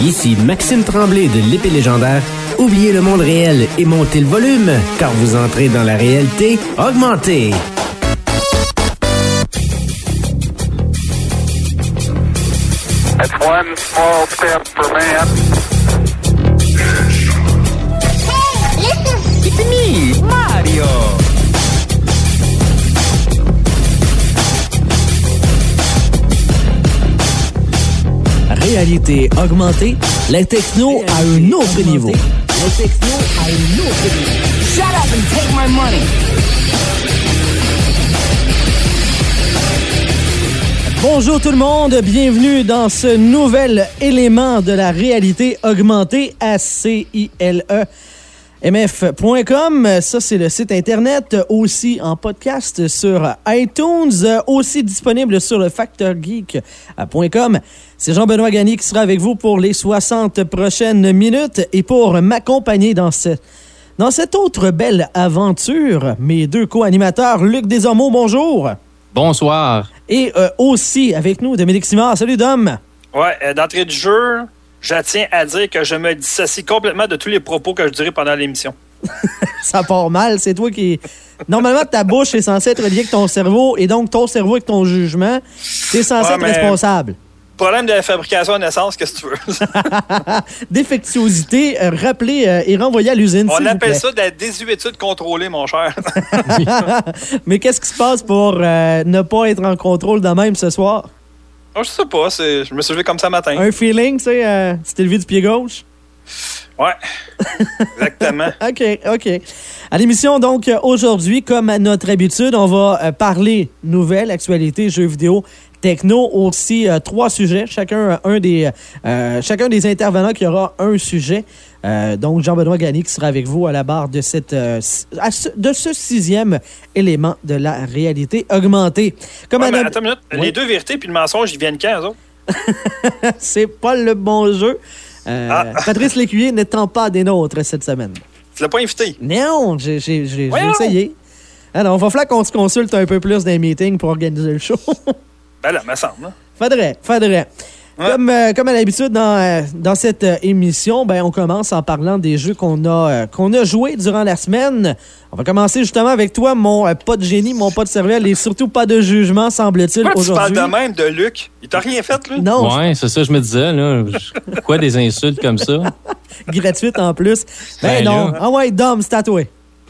Ici Maxime Tremblay de l'épée légendaire. Oubliez le monde réel et montez le volume, car vous entrez dans la réalité augmentée. That's one small step for man. It's me, Mario. Réalité augmentée, la techno à un autre niveau. La techno à un autre niveau. Shut up and take my money. Bonjour tout le monde, bienvenue dans ce nouvel élément de la réalité augmentée à CILE. MF.com, ça c'est le site internet, aussi en podcast sur iTunes, aussi disponible sur le factorgeek.com. C'est Jean-Benoît Gagné qui sera avec vous pour les 60 prochaines minutes et pour m'accompagner dans, ce, dans cette autre belle aventure, mes deux co-animateurs, Luc Desormeaux, bonjour. Bonsoir. Et euh, aussi avec nous, Dominique Simard. Salut, Dom. Ouais, euh, d'entrée de jeu, je tiens à dire que je me dissocie complètement de tous les propos que je dirai pendant l'émission. Ça part mal. C'est toi qui. Normalement, ta bouche est censée être liée avec ton cerveau et donc ton cerveau avec ton jugement. T'es censé Ouais, être responsable. Problème de la fabrication de naissance, qu'est-ce que tu veux? Défectuosité, euh, rappelée euh, et renvoyée à l'usine. On appelle ça de la désuétude contrôlée, mon cher. Mais qu'est-ce qui se passe pour euh, ne pas être en contrôle de même ce soir? Oh, je sais pas, je me suis levé comme ça matin. Un feeling, tu sais, euh, tu t'es levé du pied gauche? Ouais, exactement. OK, OK. À l'émission, donc, euh, aujourd'hui, comme à notre habitude, on va euh, parler nouvelles, actualités, jeux vidéo, techno, aussi euh, trois sujets. Chacun, euh, un des, euh, chacun des intervenants qui aura un sujet. Euh, donc, Jean-Benoît Gagné qui sera avec vous à la barre de, cette, euh, ce- de ce sixième élément de la réalité augmentée. Comme Ouais, attends une minute. Oui. Les deux vérités puis le mensonge, ils viennent quand? C'est pas le bon jeu. Euh, Ah. Patrice Lécuyer n'étant pas des nôtres cette semaine. Tu l'as pas invité? Non, j'ai essayé. Alors, il va falloir qu'on se consulte un peu plus dans les meetings pour organiser le show. Ben là, me semble. hein. faudrait, faudrait. Ouais. Comme, euh, comme à l'habitude dans, euh, dans cette euh, émission, ben, on commence en parlant des jeux qu'on a, euh, qu'on a joués durant la semaine. On va commencer justement avec toi, mon euh, pas de génie, mon pas de cervelle et surtout pas de jugement, semble-t-il, Pourquoi tu parles aujourd'hui. de même de Luc? Il t'a rien fait, lui? Non, Ouais, c'est ça, je me disais, là. Quoi, des insultes comme ça? gratuite en plus. Ben, Ben non. là. Ah ouais, Dom, c'est à toi.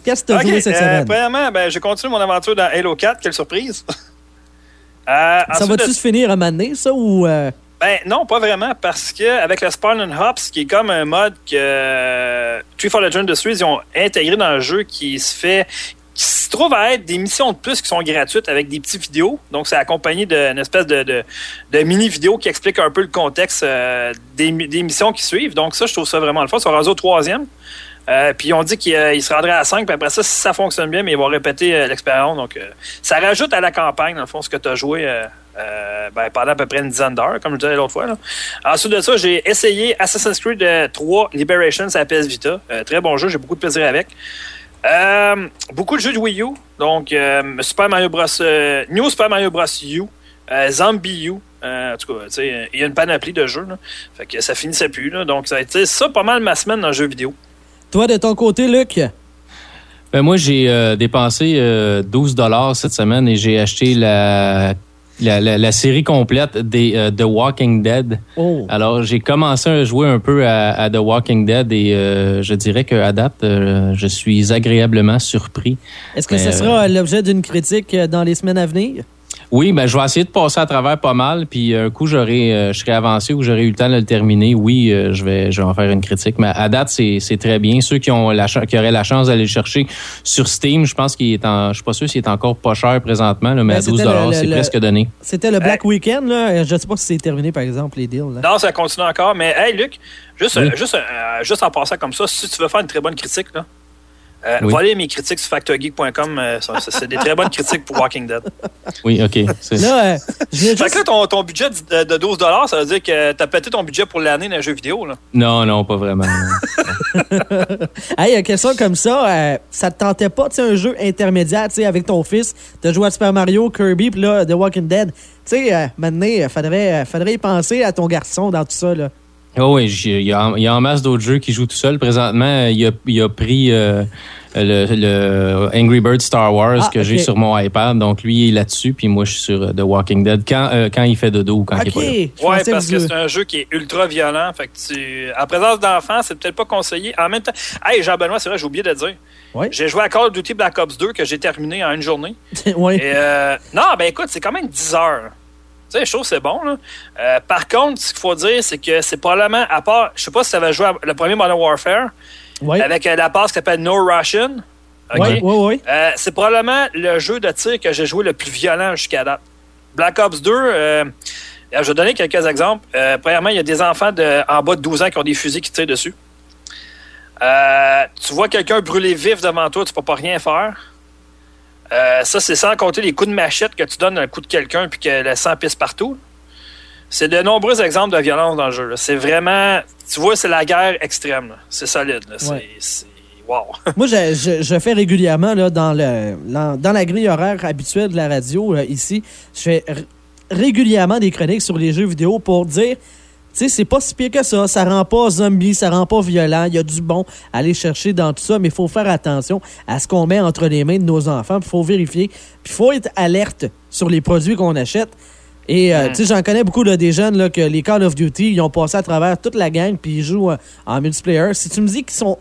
Qu'est-ce que tu as Ok, joué cette euh, semaine? premièrement, ben, j'ai continué mon aventure dans Halo 4. Quelle surprise! Euh, Ça va-tu de- se finir à m'amener, ça, ou... euh, Ben non, pas vraiment, parce que avec le Spawn and Hops, qui est comme un mode que euh, Tree for Legend Industries ils ont intégré dans le jeu qui se fait qui se trouve à être des missions de plus qui sont gratuites avec des petites vidéos. Donc, c'est accompagné d'une espèce de, de, de mini-vidéo qui explique un peu le contexte euh, des, des missions qui suivent. Donc, ça, je trouve ça vraiment le fun. Ils sont rendus au troisième. Euh, puis, on dit qu'ils euh, se rendraient à 5. Puis après ça, si ça fonctionne bien, mais ils vont répéter euh, l'expérience. Donc, ça rajoute à la campagne, dans le fond, ce que tu as joué ben, pendant à peu près une dizaine d'heures, comme je disais l'autre fois. Ensuite de ça, j'ai essayé Assassin's Creed euh, 3 Liberations à PS Vita. Très bon jeu, j'ai beaucoup de plaisir avec. Beaucoup de jeux de Wii U. Donc, Super Mario Bros. New Super Mario Bros. U. Zombie U. En tout cas, il y a une panoplie de jeux. Fait que ça finissait plus. Donc, ça a été ça pas mal ma semaine dans le jeu vidéo. Toi, de ton côté, Luc? Ben, moi, j'ai euh, dépensé euh, 12 dollars cette semaine et j'ai acheté la, la, la- la série complète des euh, The Walking Dead. Oh. Alors, j'ai commencé à jouer un peu à, à The Walking Dead et euh, je dirais qu'à date, euh, je suis agréablement surpris. Est-ce que ce sera l'objet d'une critique dans les semaines à venir? Oui, ben je vais essayer de passer à travers pas mal, puis un coup j'aurai, euh, je serai avancé ou j'aurai eu le temps de le terminer. Oui, euh, je vais, je vais en faire une critique, mais à date c'est, c'est très bien. Ceux qui ont la qui auraient la chance d'aller le chercher sur Steam, je pense qu'il est en, je suis pas sûr s'il est encore pas cher présentement, là, mais Ben, à 12 c'était le- le- c'est presque donné. C'était le Black Weekend, là. Je ne sais pas si c'est terminé, par exemple, les deals. Là. Non, ça continue encore. Mais, hey, Luc, juste, Oui. euh, juste, euh, juste en passant comme ça, si tu veux faire une très bonne critique, là, euh, Oui. mes critiques sur factorgeek.com. euh, c'est des très bonnes critiques pour Walking Dead. Oui, ok. Là, euh, Fait que là, ton, ton budget de de 12 ça veut dire que t'as pété ton budget pour l'année d'un jeu vidéo. Là. Non, non, pas vraiment. Hey, une question comme ça, euh, ça te tentait pas, tu sais, un jeu intermédiaire, tu sais, avec ton fils, t'as joué à Super Mario, Kirby, puis là, The Walking Dead. Tu sais, euh, maintenant, il faudrait, euh, faudrait y penser à ton garçon dans tout ça, là. Oh oui, il y, a, il y a en masse d'autres jeux qui jouent tout seul. Présentement, il a, il a pris euh, le, le Angry Bird Star Wars Ah, que j'ai sur mon iPad. Donc, lui, il est là-dessus. Puis moi, je suis sur euh, The Walking Dead quand, euh, quand il fait dodo ou quand il est pas là. Pensais parce que c'est un jeu qui est ultra violent. Fait que tu. En présence d'enfants, c'est peut-être pas conseillé. En même temps. Hey, Jean-Benoît, c'est vrai, j'ai oublié de dire. Ouais. J'ai joué à Call of Duty Black Ops 2 que j'ai terminé en une journée. ouais. Et euh, non, ben écoute, c'est quand même 10 heures. Tu sais, je trouve que c'est bon. Là. Euh, par contre, ce qu'il faut dire, c'est que c'est probablement, à part, je sais pas si tu avais joué à le premier Modern Warfare, Ouais. avec euh, la passe qui s'appelle No Russian. OK? Ouais. Euh, c'est probablement le jeu de tir que j'ai joué le plus violent jusqu'à date. Black Ops 2, euh, je vais donner quelques exemples. Premièrement, il y a des enfants de, en bas de 12 ans qui ont des fusils qui tirent dessus. Tu vois quelqu'un brûler vif devant toi, tu peux pas rien faire. Euh, ça, c'est sans compter les coups de machette que tu donnes un coup de quelqu'un puis que le sang pisse partout. C'est de nombreux exemples de violence dans le jeu. C'est vraiment, tu vois, c'est la guerre extrême. C'est solide. C'est, Ouais. c'est- wow. Moi, je, je- je fais régulièrement là, dans, le, dans, la grille horaire habituelle de la radio là, ici, je fais régulièrement des chroniques sur les jeux vidéo pour dire, sais, c'est pas si pire que ça, ça rend pas zombie, ça rend pas violent, il y a du bon à aller chercher dans tout ça, mais il faut faire attention à ce qu'on met entre les mains de nos enfants, il faut vérifier, puis il faut être alerte sur les produits qu'on achète. Et euh, tu sais, j'en connais beaucoup là, des jeunes là, que les Call of Duty, ils ont passé à travers toute la gang puis ils jouent euh, en multiplayer. Si tu me dis qu'ils sont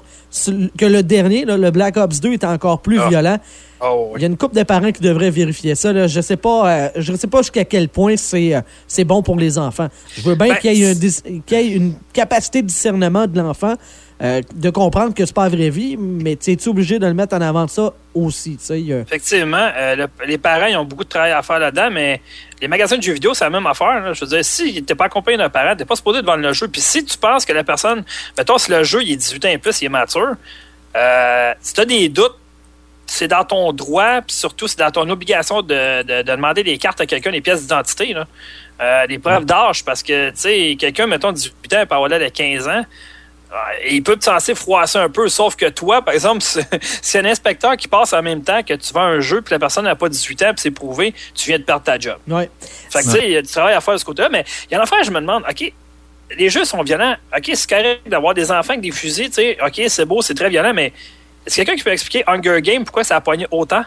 que le dernier, là, le Black Ops 2, est encore plus Ah. violent, Oh, il y a une couple de parents qui devraient vérifier ça. Là. Je sais pas, euh, je sais pas jusqu'à quel point c'est c'est bon pour les enfants. Je veux bien Ben, qu'il y, y ait une capacité de discernement de l'enfant, euh, de comprendre que c'est pas la vraie vie, mais tu es obligé de le mettre en avant de ça aussi. tu Effectivement, euh, le- les parents ils ont beaucoup de travail à faire là-dedans, mais les magasins de jeux vidéo, c'est la même affaire. là. Je veux dire, si t'es pas accompagné d'un parent, t'es pas supposé de vendre le jeu. Puis si tu penses que la personne, mettons, si le jeu il est 18 ans et plus, il est mature, euh, si t'as des doutes, c'est dans ton droit, puis surtout, c'est dans ton obligation de, de- de demander des cartes à quelqu'un, des pièces d'identité, là. Des preuves d'âge, parce que, tu sais, quelqu'un, mettons, 18 ans, peut avoir l'air de 15 ans, euh, il peut te censé froisser un peu, sauf que toi, par exemple, si un inspecteur qui passe en même temps que tu vends un jeu, puis la personne n'a pas 18 ans, puis c'est prouvé, tu viens de perdre ta job. Ouais. Fait que, tu sais, il y a du travail à faire de ce côté-là, mais il y a une affaire, je me demande, OK, les jeux sont violents. OK, c'est correct d'avoir des enfants avec des fusils, tu sais. OK, c'est beau, c'est très violent, mais est-ce quelqu'un qui peut expliquer Hunger Games pourquoi ça a pogné autant?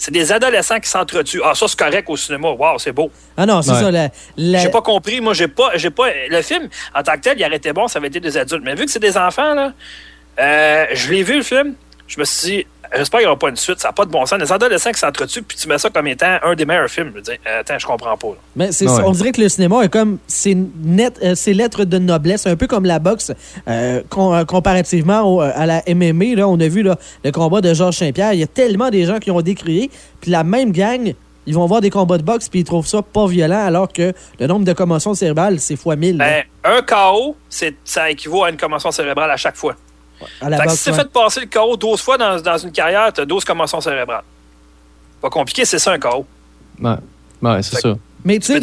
C'est des adolescents qui s'entretuent. Ah, ça, c'est correct au cinéma. Wow, c'est beau. Ah non, c'est Ouais. ça. La, la- J'ai pas compris. Moi, j'ai pas, j'ai pas. Le film, en tant que tel, il aurait été bon, ça avait été des adultes. Mais vu que c'est des enfants, là, euh, je l'ai vu, le film. Je me suis dit, j'espère qu'il n'y aura pas une suite. Ça n'a pas de bon sens. Des adolescents qui s'entretuent, puis tu mets ça comme étant un des meilleurs films. Je dis, euh, attends, je comprends pas. là. Mais c'est Ouais. ça, on dirait que le cinéma est comme c'est net, euh, c'est lettres de noblesse, un peu comme la boxe euh, com- euh, comparativement au- à la MMA. Là, on a vu là, le combat de Georges Saint-Pierre. Il y a tellement des gens qui ont décrié, puis la même gang, ils vont voir des combats de boxe puis ils trouvent ça pas violent, alors que le nombre de commotions cérébrales c'est fois 1000 là, Ben, un KO, c'est, ça équivaut à une commotion cérébrale à chaque fois. À la Fait que boxe. si tu ouais. fait passer le KO 12 fois dans, dans une carrière, tu as 12 commotions cérébrales. Pas compliqué, c'est ça un KO. Ouais, ouais c'est ça. Mais tu sais,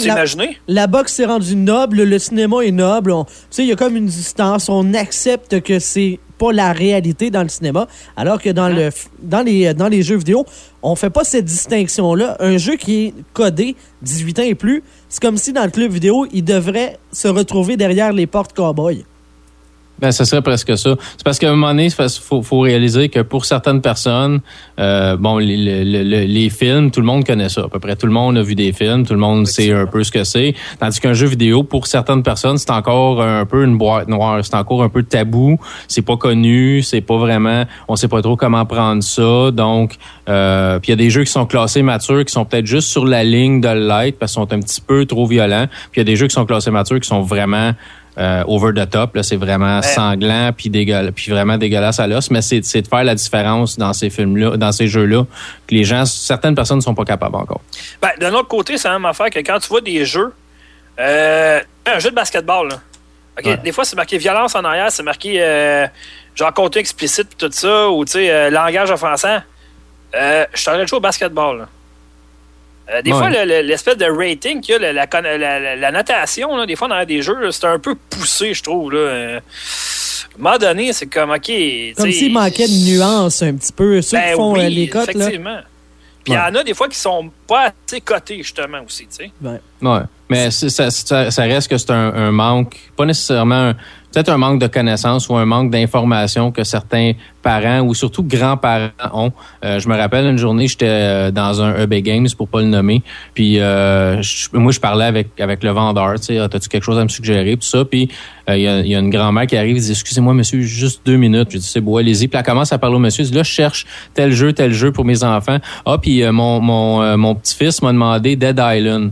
la, boxe s'est rendue noble, le cinéma est noble. on- Tu sais, il y a comme une distance. On accepte que c'est pas la réalité dans le cinéma, alors que dans, le, f- dans, les, dans les jeux vidéo, on fait pas cette distinction-là. Un jeu qui est codé 18 ans et plus, c'est comme si dans le club vidéo, il devrait se retrouver derrière les portes cowboy. Ben, ce serait presque ça. C'est parce qu'à un moment donné, il faut, faut réaliser que pour certaines personnes, euh, bon, les, le- le- le- les films, tout le monde connaît ça. À peu près tout le monde a vu des films, tout le monde sait un peu ce que c'est. Tandis qu'un jeu vidéo, pour certaines personnes, c'est encore un peu une boîte noire. C'est encore un peu tabou. C'est pas connu. C'est pas vraiment. On sait pas trop comment prendre ça. Donc, euh, puis il y a des jeux qui sont classés matures, qui sont peut-être juste sur la ligne de l'être parce qu'ils sont un petit peu trop violents. Puis il y a des jeux qui sont classés matures qui sont vraiment euh, over the top. Là, c'est vraiment sanglant puis dégueulasse, puis vraiment dégueulasse à l'os. Mais c'est, de faire la différence dans ces films-là, dans ces jeux-là, que les gens, certaines personnes ne sont pas capables encore. Ben, d'un autre côté, c'est la même affaire que quand tu vois des jeux, euh, un jeu de basketball, là. Ouais. des fois, c'est marqué violence en arrière, c'est marqué euh, genre contenu explicite tout ça, ou tu sais, euh, langage offensant. Je suis en train de jouer au basketball, là. Euh, des Ouais. fois, le- le- l'espèce de rating qu'il y a, la, la, notation, là, des fois, dans des jeux, c'est un peu poussé, je trouve. Là. À un moment donné, c'est comme, OK. Comme s'il manquait de nuances un petit peu. Ceux qui ben font oui, euh, les cotes, là. effectivement. Puis il y en a des fois qui sont pas assez cotés, justement, aussi, tu sais. Ouais. Ouais. Mais c'est- ça, ça, ça reste que c'est un, un manque, pas nécessairement, un- peut-être un manque de connaissances ou un manque d'informations que certains parents ou surtout grands-parents ont. Euh, je me rappelle une journée, j'étais euh, dans un EB Games pour pas le nommer, puis euh, je- moi je parlais avec avec le vendeur, tu sais, Ah, t'as-tu quelque chose à me suggérer, tout ça, puis il y, a, y une grand-mère qui arrive, elle dit excusez-moi monsieur, juste deux minutes. J'ai dit c'est beau, allez-y. Puis elle commence à parler au monsieur, elle dit là je cherche tel jeu, tel jeu pour mes enfants. Ah puis mon mon mon petit-fils m'a demandé Dead Island.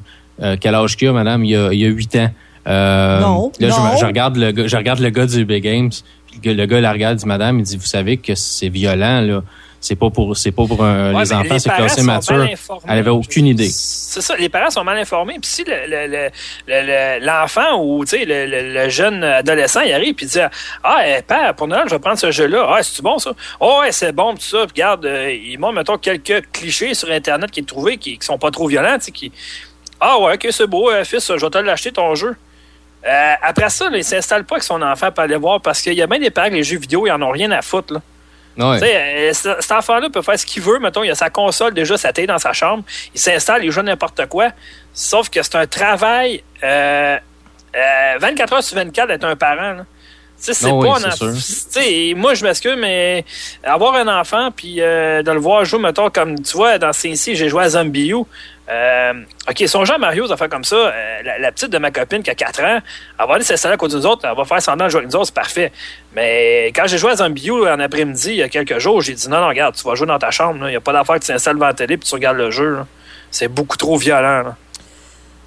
Quel âge qu'il a, madame? Il a, il a 8 ans. Euh, Non, Là, je- non. Je, regarde le gars, je regarde le gars du Big Games. Puis le, gars- le gars la regarde, il dit, madame, il dit, vous savez que c'est violent, là. C'est pas pour, c'est pas pour un- Ouais, les enfants, c'est parents classé mature. Elle avait aucune idée. C'est ça, les parents sont mal informés. Puis si le- le- le- le- le- l'enfant ou tu sais, le, le- le jeune adolescent, il arrive puis il dit Ah, eh, père, pour Noël, je vais prendre ce jeu-là. Ah, c'est bon ça? Oh, ouais, c'est bon, tout ça. Puis regarde, euh, il montre, mettons, quelques clichés sur Internet qui est trouvé qui, qui sont pas trop violents, tu sais, qui. Ah ouais, ok, c'est beau, euh, fils, je vais te l'acheter ton jeu. Euh, après ça, là, il s'installe pas avec son enfant pour aller voir parce qu'il y a bien des parents que les jeux vidéo, ils en ont rien à foutre. Là. Ouais. Euh, ce- cet enfant-là peut faire ce qu'il veut. Mettons, il a sa console déjà, sa télé dans sa chambre. Il s'installe, il joue n'importe quoi. Sauf que c'est un travail euh, euh, 24 heures sur 24 d'être un parent. là. C'est Non, pas oui, un enf- moi, je m'excuse, mais avoir un enfant puis euh, de le voir jouer, mettons, comme tu vois, dans CNC, j'ai joué à Zombie U. Euh, OK, son jeu à Mario, ça fait comme ça. euh, la, la petite de ma copine qui a 4 ans, elle va aller s'installer à côté de nous autres, elle va faire semblant de jouer avec nous autres, c'est parfait. Mais quand j'ai joué à Zombie U en après-midi, il y a quelques jours, j'ai dit non, non, regarde, tu vas jouer dans ta chambre. Il n'y a pas d'affaire que tu t'installes devant la télé puis tu regardes le jeu. C'est beaucoup trop violent. là.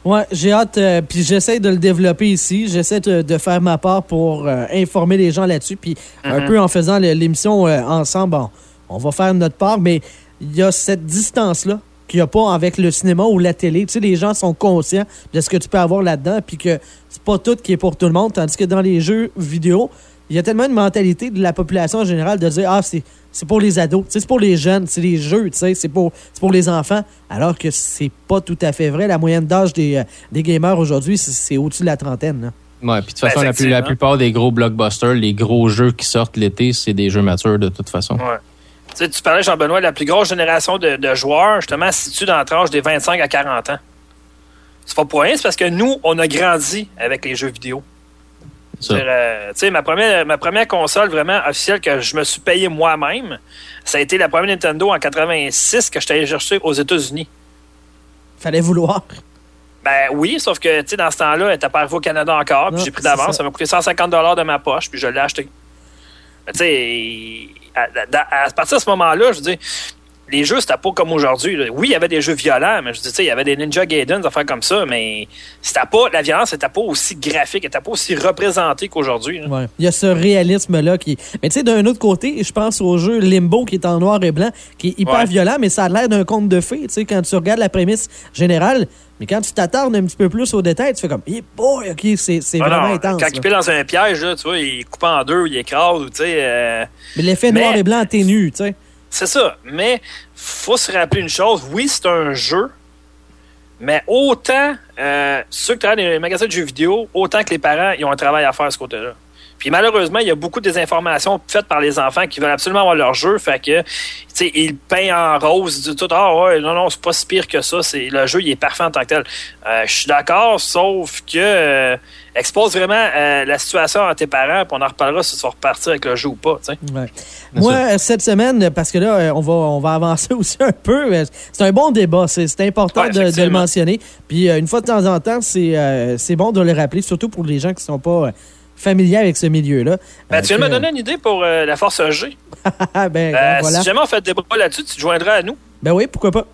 Ouais, j'ai hâte, euh, puis j'essaie de le développer ici. J'essaie de, de faire ma part pour informer les gens là-dessus. Puis un peu en faisant l'émission ensemble, bon, on va faire notre part, mais il y a cette distance-là qu'il n'y a pas avec le cinéma ou la télé. Tu sais, les gens sont conscients de ce que tu peux avoir là-dedans, puis que c'est pas tout qui est pour tout le monde, tandis que dans les jeux vidéo, il y a tellement une mentalité de la population en général de dire Ah, c'est, c'est pour les ados, c'est pour les jeunes, c'est les jeux, tu sais, c'est pour, c'est pour les enfants, alors que c'est pas tout à fait vrai. La moyenne d'âge des, euh, des gamers aujourd'hui, c'est, au-dessus de la trentaine. là. Ouais, puis de toute façon, la, plus- la effectivement. plupart des gros blockbusters, les gros jeux qui sortent l'été, c'est des jeux matures de toute façon. Ouais. Tu sais, tu parlais, Jean-Benoît, de la plus grosse génération de, de joueurs, justement, se situe dans la tranche des 25 à 40 ans. C'est pas pour rien, c'est parce que nous, on a grandi avec les jeux vidéo. Euh, tu sais, ma première, ma première console vraiment officielle que je me suis payé moi-même, ça a été la première Nintendo en 86 que je suis allé chercher aux États-Unis. Fallait vouloir. Ben oui, sauf que, tu sais, dans ce temps-là, elle était pas arrivée au Canada encore, puis Non, j'ai pris d'avance. ça. Ça m'a coûté 150 de ma poche, puis je l'ai acheté. Mais tu sais, à, à- à partir de ce moment-là, je dire, les jeux, c'était pas comme aujourd'hui. Oui, il y avait des jeux violents, mais je dis, tu sais, il y avait des Ninja Gaiden, des affaires comme ça, mais c'était pas, la violence n'était pas aussi graphique, elle était pas aussi représentée qu'aujourd'hui. Ouais. Il y a ce réalisme-là qui. Mais tu sais, d'un autre côté, je pense au jeu Limbo qui est en noir et blanc, qui est hyper Ouais. violent, mais ça a l'air d'un conte de fées, tu sais, quand tu regardes la prémisse générale. Mais quand tu t'attardes un petit peu plus au détail, tu fais comme, eh boy, ok, c'est Ah vraiment non, intense. quand là. il pile dans un piège, là, tu vois, il coupe en deux, il écrase, ou tu sais. euh, Mais l'effet Mais- noir et blanc atténue, tu sais. C'est ça. Mais faut se rappeler une chose. Oui, c'est un jeu. Mais autant euh, ceux qui travaillent dans les magasins de jeux vidéo, autant que les parents, ils ont un travail à faire à ce côté-là. Puis malheureusement, il y a beaucoup de désinformations faites par les enfants qui veulent absolument avoir leur jeu. Fait que, tu sais, ils peignent en rose, ils disent tout, ah ouais, non, non, c'est pas si pire que ça. C'est, le jeu, il est parfait en tant que tel. Euh, je suis d'accord, sauf que euh, expose vraiment euh, la situation à tes parents, puis on en reparlera si tu vas repartir avec le jeu ou pas, tu sais. Ouais. Moi, cette semaine, parce que là, on va, on va avancer aussi un peu, c'est un bon débat. C'est c'est important Ouais, de- de, le mentionner. Puis, une fois de temps en temps, c'est euh, c'est bon de le rappeler, surtout pour les gens qui sont pas familiers avec ce milieu-là. Ben, Euh, tu viens de me donner une idée pour euh, la Force G. Ah, ben, Euh, voilà. Si jamais on fait débat là-dessus, tu te joindras à nous. Ben oui, pourquoi pas.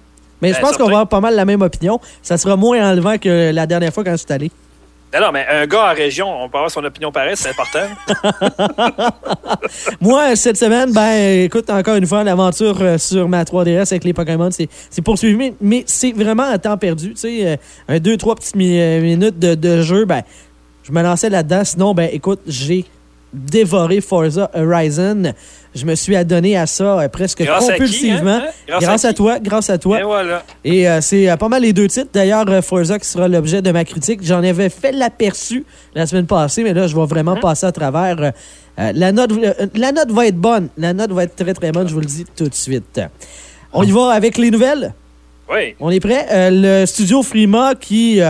Mais je Ben, pense qu'on va avoir pas mal la même opinion. Ça sera moins enlevant que la dernière fois quand je suis allé. Non, non, mais un gars en région, on peut avoir son opinion pareille, c'est important. Moi, cette semaine, ben, écoute, encore une fois, l'aventure sur ma 3DS avec les Pokémon, c'est poursuivi, mais, c'est vraiment à temps perdu. Tu sais, un, deux, trois petites mi- minutes de, de jeu, ben, je me lançais là-dedans. Sinon, ben, écoute, j'ai dévoré Forza Horizon. Je me suis adonné à ça euh, presque Grâce à qui, compulsivement. hein? Hein? Grâce Grâce, à toi, grâce à toi. Et voilà. Et euh, c'est euh, pas mal les deux titres. D'ailleurs, Forza qui sera l'objet de ma critique. J'en avais fait l'aperçu la semaine passée, mais là, je vais vraiment passer à travers. La, note, la note va être bonne. La note va être très, très bonne, je vous le dis tout de suite. On y va avec les nouvelles? Oui. On est prêt? Le studio Frima qui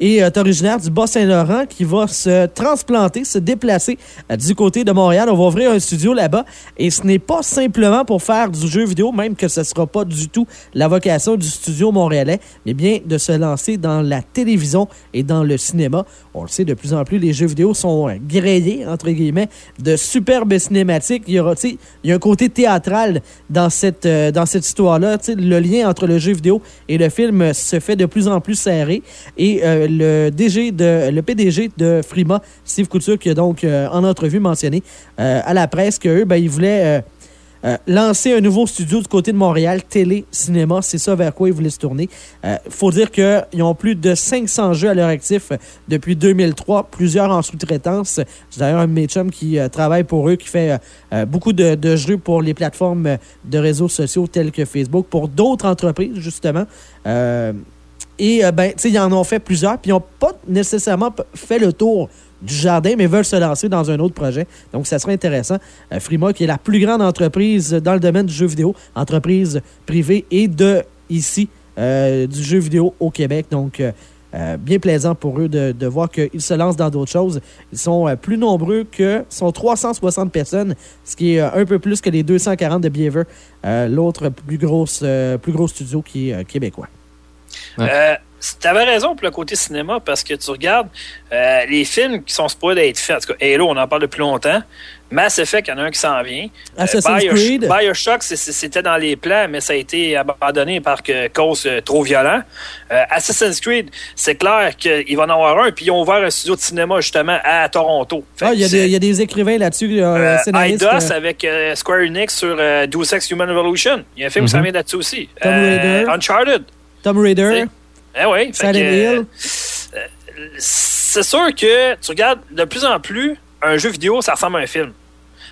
et est originaire du Bas-Saint-Laurent qui va se transplanter, se déplacer euh, du côté de Montréal. On va ouvrir un studio là-bas et ce n'est pas simplement pour faire du jeu vidéo, même que ce ne sera pas du tout la vocation du studio montréalais, mais bien de se lancer dans la télévision et dans le cinéma. On le sait, de plus en plus, les jeux vidéo sont euh, grillés, entre guillemets, de superbes cinématiques. Il y, aura, il y a un côté théâtral dans cette, euh, cette histoire-là. Le lien entre le jeu vidéo et le film se fait de plus en plus serré. Et euh, le, DG de, le PDG de Frima, Steve Couture, qui a donc en entrevue mentionné à la presse qu'eux, ben, ils voulaient euh, lancer un nouveau studio du côté de Montréal, télé, cinéma, c'est ça vers quoi ils voulaient se tourner. Euh, faut dire qu'ils ont plus de 500 jeux à leur actif euh, depuis 2003, plusieurs en sous-traitance. J'ai d'ailleurs un de qui travaille pour eux, qui fait beaucoup de, jeux pour les plateformes de réseaux sociaux tels que Facebook, pour d'autres entreprises, justement. Et, ben, tu sais, ils en ont fait plusieurs, puis ils n'ont pas nécessairement fait le tour du jardin, mais veulent se lancer dans un autre projet. Donc, ça serait intéressant. Euh, Frima, qui est la plus grande entreprise dans le domaine du jeu vidéo, entreprise privée et de ici, euh, du jeu vidéo au Québec. Donc, euh, bien plaisant pour eux de, voir qu'ils se lancent dans d'autres choses. Ils sont plus nombreux que, sont 360 personnes, ce qui est un peu plus que les 240 de Beaver, l'autre plus, plus gros studio qui est québécois. Tu avais raison pour le côté cinéma parce que tu regardes euh, les films qui sont supposés être faits. En tout cas, Halo, on en parle depuis longtemps. Mass Effect, il y en a un qui s'en vient. Euh, Assassin's Creed. Bioshock, c'était dans les plans, mais ça a été abandonné par que, cause euh, trop violent. Assassin's Creed, c'est clair qu'il va en avoir un, puis ils ont ouvert un studio de cinéma justement à Toronto. Ah, il y, a des écrivains là-dessus. Euh, IDOS avec Square Enix sur Deus Ex Human Revolution. Il y a un film qui s'en mhm. vient là-dessus aussi. Raider. Uncharted. Tom Raider. Eh oui. Euh, c'est sûr que tu regardes de plus en plus un jeu vidéo, ça ressemble à un film.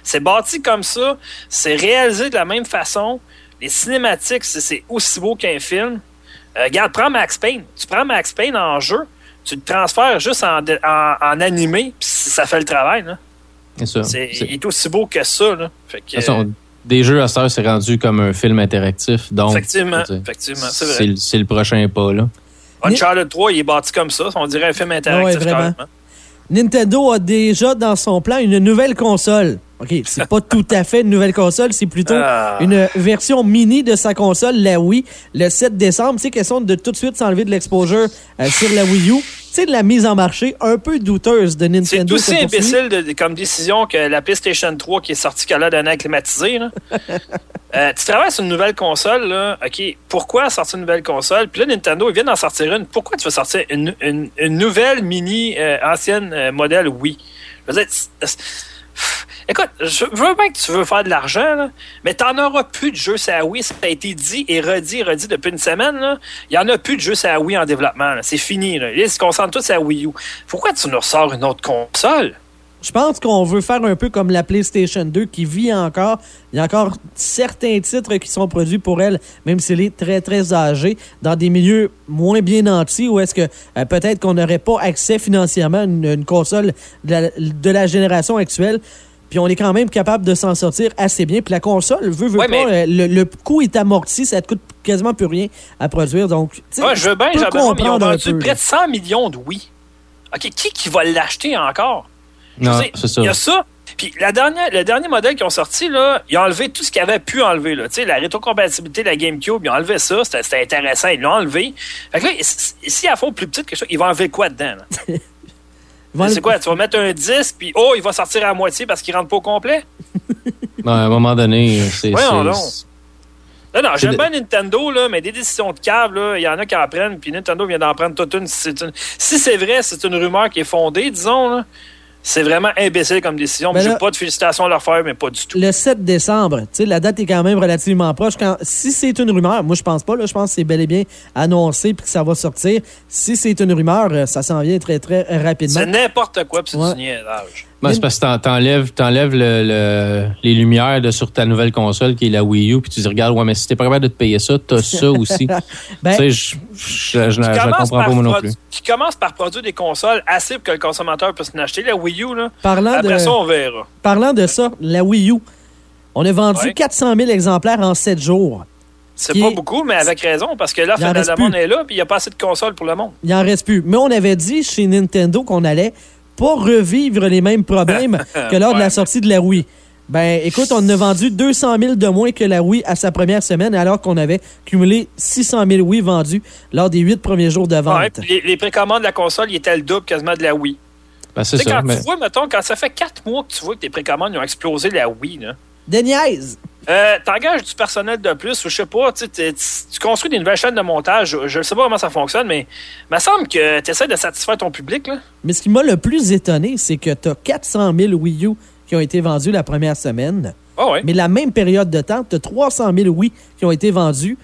C'est bâti comme ça, c'est réalisé de la même façon. Les cinématiques, c'est aussi beau qu'un film. Euh, regarde, prends Max Payne. Tu prends Max Payne en jeu, tu le transfères juste en, en, animé, puis ça fait le travail. C'est ça. il est aussi beau que ça. Là. Des jeux à ça, c'est rendu comme un film interactif. Donc, effectivement, effectivement c'est le prochain pas. Là. Uncharted 3, il est bâti comme ça. On dirait un film interactif ouais, Nintendo a déjà dans son plan une nouvelle console. OK, c'est pas tout à fait une nouvelle console, c'est plutôt ah. une version mini de sa console, la Wii, le 7 décembre. C'est question de tout de suite s'enlever de l'exposure euh, sur la Wii U. C'est de la mise en marché un peu douteuse de Nintendo. C'est aussi imbécile comme décision que la PlayStation 3 qui est sortie qu'elle a d'un climatisé. Euh, tu travailles sur une nouvelle console, là. OK, pourquoi sortir une nouvelle console? Puis là, Nintendo, ils viennent d'en sortir une. Pourquoi tu veux sortir une, nouvelle mini euh, ancienne modèle Wii? Je veux dire, Écoute, je veux bien que tu veux faire de l'argent, mais t'en auras plus de jeux sur Wii. Ça a été dit et redit redit depuis une semaine. Il n'y en a plus de jeux sur Wii en développement. C'est fini. Ils se concentrent tous la Wii U. Pourquoi tu nous ressors une autre console? Je pense qu'on veut faire un peu comme la PlayStation 2 qui vit encore. Il y a encore certains titres qui sont produits pour elle, même si elle est très, très âgée, dans des milieux moins bien nantis, où est-ce que euh, peut-être qu'on n'aurait pas accès financièrement à une, console de la génération actuelle. Puis on est quand même capable de s'en sortir assez bien. Puis la console, veut, veut pas, euh, le, coût est amorti, ça te coûte quasiment plus rien à produire. Donc, ouais, je veux bien, j'ai ils ont vendu près de 100 millions de oui. OK, qui qui va l'acheter encore? Non, c'est ça. Il y a ça. Puis la dernière, le dernier modèle qu'ils ont sorti, là, ils ont enlevé tout ce qu'ils avaient pu enlever. Là. la rétrocompatibilité de la GameCube, ils ont enlevé ça. C'était intéressant. Ils l'ont enlevé. Fait que là, si la font plus petite que ça, ils vont enlever quoi dedans? C'est quoi? Tu vas mettre un disque, puis oh, il va sortir à moitié parce qu'il rentre pas au complet? à un moment donné, c'est. non, non. Non, non, j'aime bien Nintendo, là, mais des décisions de câble, il y en a qui en prennent, puis Nintendo vient d'en prendre toute une. Si c'est vrai, c'est une rumeur qui est fondée, disons, là, c'est vraiment imbécile comme décision. Je n'ai pas de félicitations à leur faire, mais pas du tout. Le 7 décembre, la date est quand même relativement proche. Quand, si c'est une rumeur, moi je pense pas, là, je pense que c'est bel et bien annoncé et que ça va sortir. Si c'est une rumeur, euh, ça s'en vient très très rapidement. C'est n'importe quoi, puis c'est du niaisage. Ben, c'est parce que t'enlèves, t'enlèves le, les lumières de, sur ta nouvelle console qui est la Wii U, puis tu dis, regarde, ouais, mais si t'es pas capable de te payer ça, t'as ça aussi. ben, tu sais, je, je, comprends pas moi non plus. Tu commences par produire des consoles assez pour que le consommateur puisse en acheter. La Wii U, là, parlant après de, ça, on verra. Parlant de ça, la Wii U, on a vendu 400 000 exemplaires en 7 jours. C'est pas est- beaucoup, mais avec raison, parce que là, demande plus. est là, puis il n'y a pas assez de consoles pour le monde. Il en reste plus. Mais on avait dit chez Nintendo qu'on allait pas revivre les mêmes problèmes que lors de la sortie de la Wii. Ben, écoute, on a vendu 200 000 de moins que la Wii à sa première semaine, alors qu'on avait cumulé 600 000 Wii vendus lors des huit premiers jours de vente. Ouais, les, les précommandes de la console, ils étaient le double quasiment de la Wii. Ben, c'est quand mais- tu vois, mettons, quand ça fait quatre mois que tu vois que tes précommandes ont explosé la Wii, là! Euh, t'engages du personnel de plus, ou je sais pas, tu, construis des nouvelles chaînes de montage, je ne sais pas comment ça fonctionne, mais il me semble que tu essaies de satisfaire ton public. Là. Mais ce qui m'a le plus étonné, c'est que tu as 400 000 Wii U qui ont été vendus la première semaine. Ah ouais. Mais la même période de temps, tu as 300 000 Wii qui ont été vendus.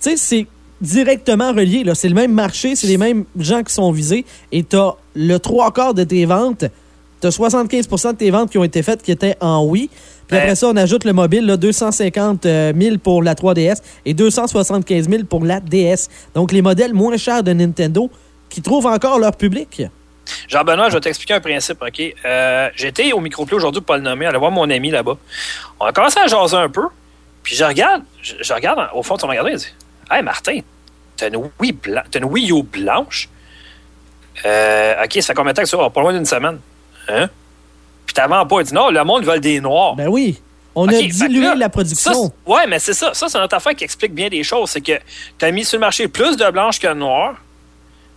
Tu sais, c'est directement relié. C'est le même marché, c'est les mêmes gens qui sont visés. Et tu as le trois quarts de tes ventes. Tu as 75% de tes ventes qui ont été faites qui étaient en Wii. Puis après ça, on ajoute le mobile, là, 250 000 pour la 3DS et 275 000 pour la DS. Donc, les modèles moins chers de Nintendo qui trouvent encore leur public. Jean-Benoît, je vais t'expliquer un principe, OK? Euh, J'étais au microplay aujourd'hui pour pas le nommer, aller voir mon ami là-bas. On a commencé à jaser un peu, puis je regarde, je, regarde au fond son magasin, il dit Hey Martin, t'as une Wii, une Wii U blanche? Euh, OK, ça fait combien de ça? Pas loin d'une semaine. Hein? Puis t'avant pas, dit non, le monde veut des noirs. Ben oui. On a dilué là, la production. ouais, mais c'est ça. Ça, c'est notre affaire qui explique bien des choses. C'est que tu as mis sur le marché plus de blanches que de noires,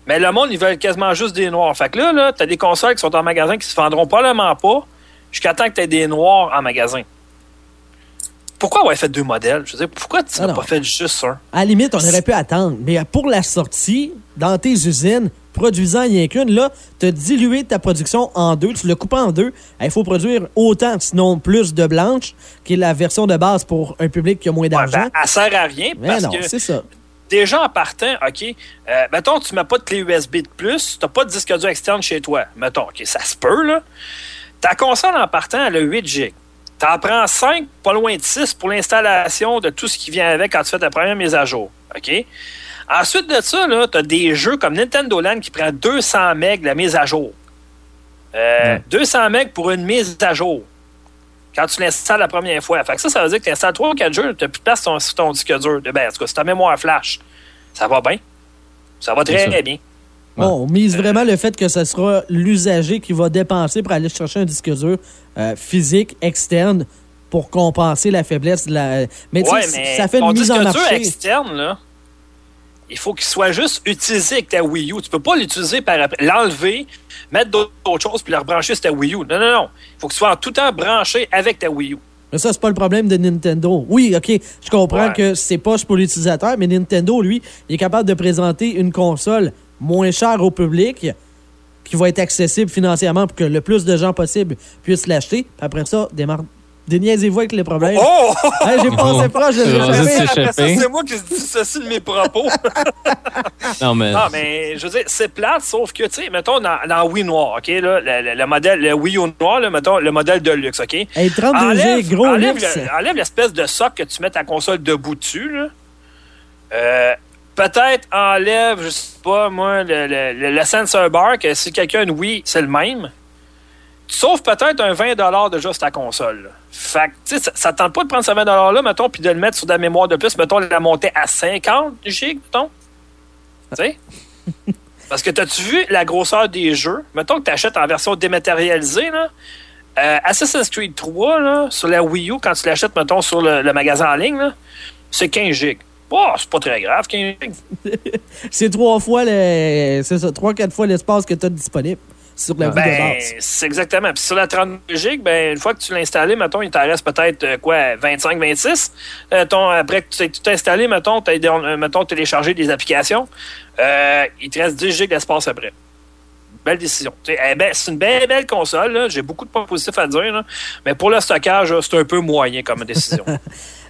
mais le monde, ils veulent quasiment juste des noirs. Fait que là, là tu as des consoles qui sont en magasin qui se vendront probablement pas jusqu'à temps que tu aies des noirs en magasin. Pourquoi avoir fait deux modèles? Je veux dire, pourquoi tu Ah n'as pas fait juste un? À la limite, on aurait pu attendre. Mais pour la sortie, dans tes usines, produisant rien qu'une, là, tu as dilué ta production en deux, tu l'as coupé en deux. Il faut produire autant, sinon plus de blanches, qui est la version de base pour un public qui a moins Ouais, d'argent. ben, elle sert à rien Mais parce non, que c'est ça. déjà en partant, OK, euh, mettons, tu mets pas de clé USB de plus, tu n'as pas de disque dur externe chez toi. Mettons, OK, ça se peut, là. Ta console en partant, elle a 8 GB. Tu en prends 5, pas loin de 6 pour l'installation de tout ce qui vient avec quand tu fais ta première mise à jour. OK? Ensuite de ça, tu as des jeux comme Nintendo Land qui prend 200 MB la mise à jour. Euh, 200 MB pour une mise à jour. Quand tu l'installes la première fois. Fait que ça, ça veut dire que tu installes 3 ou 4 jeux, tu n'as plus de place sur ton, sur ton disque dur. Ben, en tout cas, c'est ta mémoire flash. Ça va bien. Ça va très ça. bien. Bon, on mise vraiment le fait que ce sera l'usager qui va dépenser pour aller chercher un disque dur euh, physique externe pour compenser la faiblesse de la. Mais tu sais, Ouais, mais ça fait une mise disque en dur marché. externe, là, il faut qu'il soit juste utilisé avec ta Wii U. Tu peux pas l'utiliser par après. L'enlever, mettre d'autres choses, puis le rebrancher sur ta Wii U. Non, non, non. Il faut qu'il soit en tout temps branché avec ta Wii U. Mais ça, c'est pas le problème de Nintendo. Oui, OK, je comprends Ouais. que c'est pas pour l'utilisateur, mais Nintendo, lui, il est capable de présenter une console moins chère au public qui va être accessible financièrement pour que le plus de gens possible puissent l'acheter. Puis après ça, démarre. Déniaisez-vous avec les problèmes. Oh! Hey, J'ai passé Oh. proche de l'échapper. s'échapper. Après ça, c'est moi qui se dissocie de mes propos. Non, mais. Non, mais je veux dire, c'est plate, sauf que, tu sais, mettons, dans, dans Wii Noir, OK, là, le, le- le modèle, le Wii U Noir, là, mettons, le modèle de luxe, OK? Hey, 32G, enlève, gros enlève luxe. le- enlève l'espèce de socle que tu mets ta console debout dessus, là. Euh, Peut-être enlève, je sais pas, moi, le, le, le- le sensor bar, que si quelqu'un Wii, c'est le même. Tu sauves peut-être un 20 déjà sur ta console. là. Fait que, tu sais, ça, ça te tente pas de prendre ce 20 $-là, mettons, puis de le mettre sur de la mémoire de plus, mettons, la monter à 50 gigs, mettons. Tu sais? Parce que t'as-tu vu la grosseur des jeux? Mettons que tu achètes en version dématérialisée, là. Euh, Assassin's Creed 3, là, sur la Wii U, quand tu l'achètes, mettons, sur le, le magasin en ligne, c'est 15 gigs. Oh, c'est pas très grave, 15 gigs. C'est trois fois le. C'est ça, trois, quatre fois l'espace que tu as disponible sur la de Ben, base. c'est exactement. Puis sur la 30 gigs, ben, une fois que tu l'as installé, mettons, il t'en reste peut-être, euh, quoi, 25, 26. Euh, ton, après que tu tout installé, mettons, tu as, mettons, téléchargé des applications, euh, il te reste 10 gigs d'espace après. Belle décision. Eh ben, c'est une belle, belle console. J'ai beaucoup de points positifs à dire. là. Mais pour le stockage, c'est un peu moyen comme décision.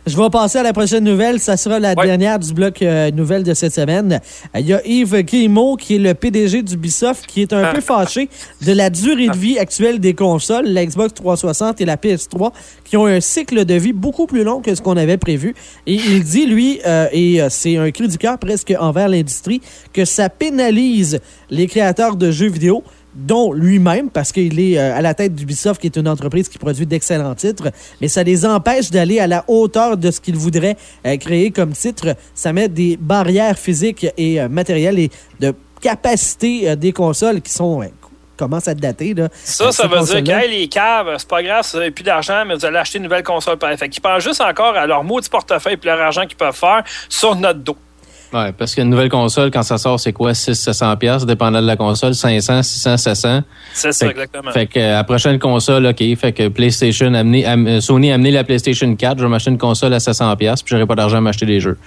Je vais passer à la prochaine nouvelle. Ça sera la Ouais. dernière du bloc euh, nouvelle de cette semaine. Il y a Yves Guillemot, qui est le PDG d'Ubisoft, qui est un Ah. peu fâché de la durée de vie actuelle des consoles, la Xbox 360 et la PS3, qui ont un cycle de vie beaucoup plus long que ce qu'on avait prévu. Et il dit, lui, euh, et euh, c'est un cri du cœur presque envers l'industrie, que ça pénalise les créateurs de jeux vidéo dont lui-même, parce qu'il est euh, à la tête d'Ubisoft, qui est une entreprise qui produit d'excellents titres, mais ça les empêche d'aller à la hauteur de ce qu'ils voudraient euh, créer comme titre. Ça met des barrières physiques et euh, matérielles et de capacité des consoles qui sont commencent à dater. Là, Ça, ça veut dire que hey, les caves, c'est pas grave, vous n'avez plus d'argent, mais vous allez acheter une nouvelle console. Fait qu'ils pensent juste encore à leur maudit portefeuille et leur argent qu'ils peuvent faire sur notre dos. Ouais, parce qu'une nouvelle console, quand ça sort, c'est quoi? 600-700 pièces dépendant de la console. 500, 600, 700. C'est ça, Fait- exactement. Fait que euh, la prochaine console, OK. Fait que PlayStation a amené, am- euh, Sony a amené la PlayStation 4. Je vais m'acheter une console à 700 pièces puis j'aurai pas d'argent à m'acheter des jeux.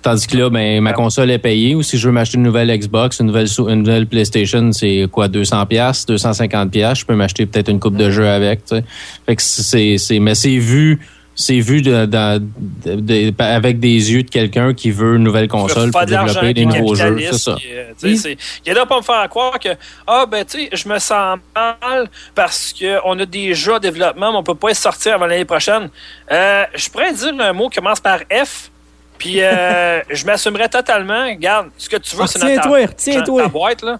Tandis que là, ben, ma console est payée. Ou si je veux m'acheter une nouvelle Xbox, une nouvelle, une nouvelle PlayStation, c'est quoi, 200 pièces, 250 pièces. Je peux m'acheter peut-être une coupe de jeux avec, tu sais. Fait que c'est, c'est, mais c'est vu, c'est vu de, de- de- de- avec des yeux de quelqu'un qui veut une nouvelle console pour développer des nouveaux jeux. C'est ça. euh, Il y a pas me faire croire que ah ben tu sais je me sens mal parce que on a des jeux en développement mais on peut pas les sortir avant l'année prochaine. Euh, je pourrais dire un mot qui commence par F puis euh, je m'assumerais totalement. Regarde, ce que tu veux c'est notre retiens-toi. ta boîte là.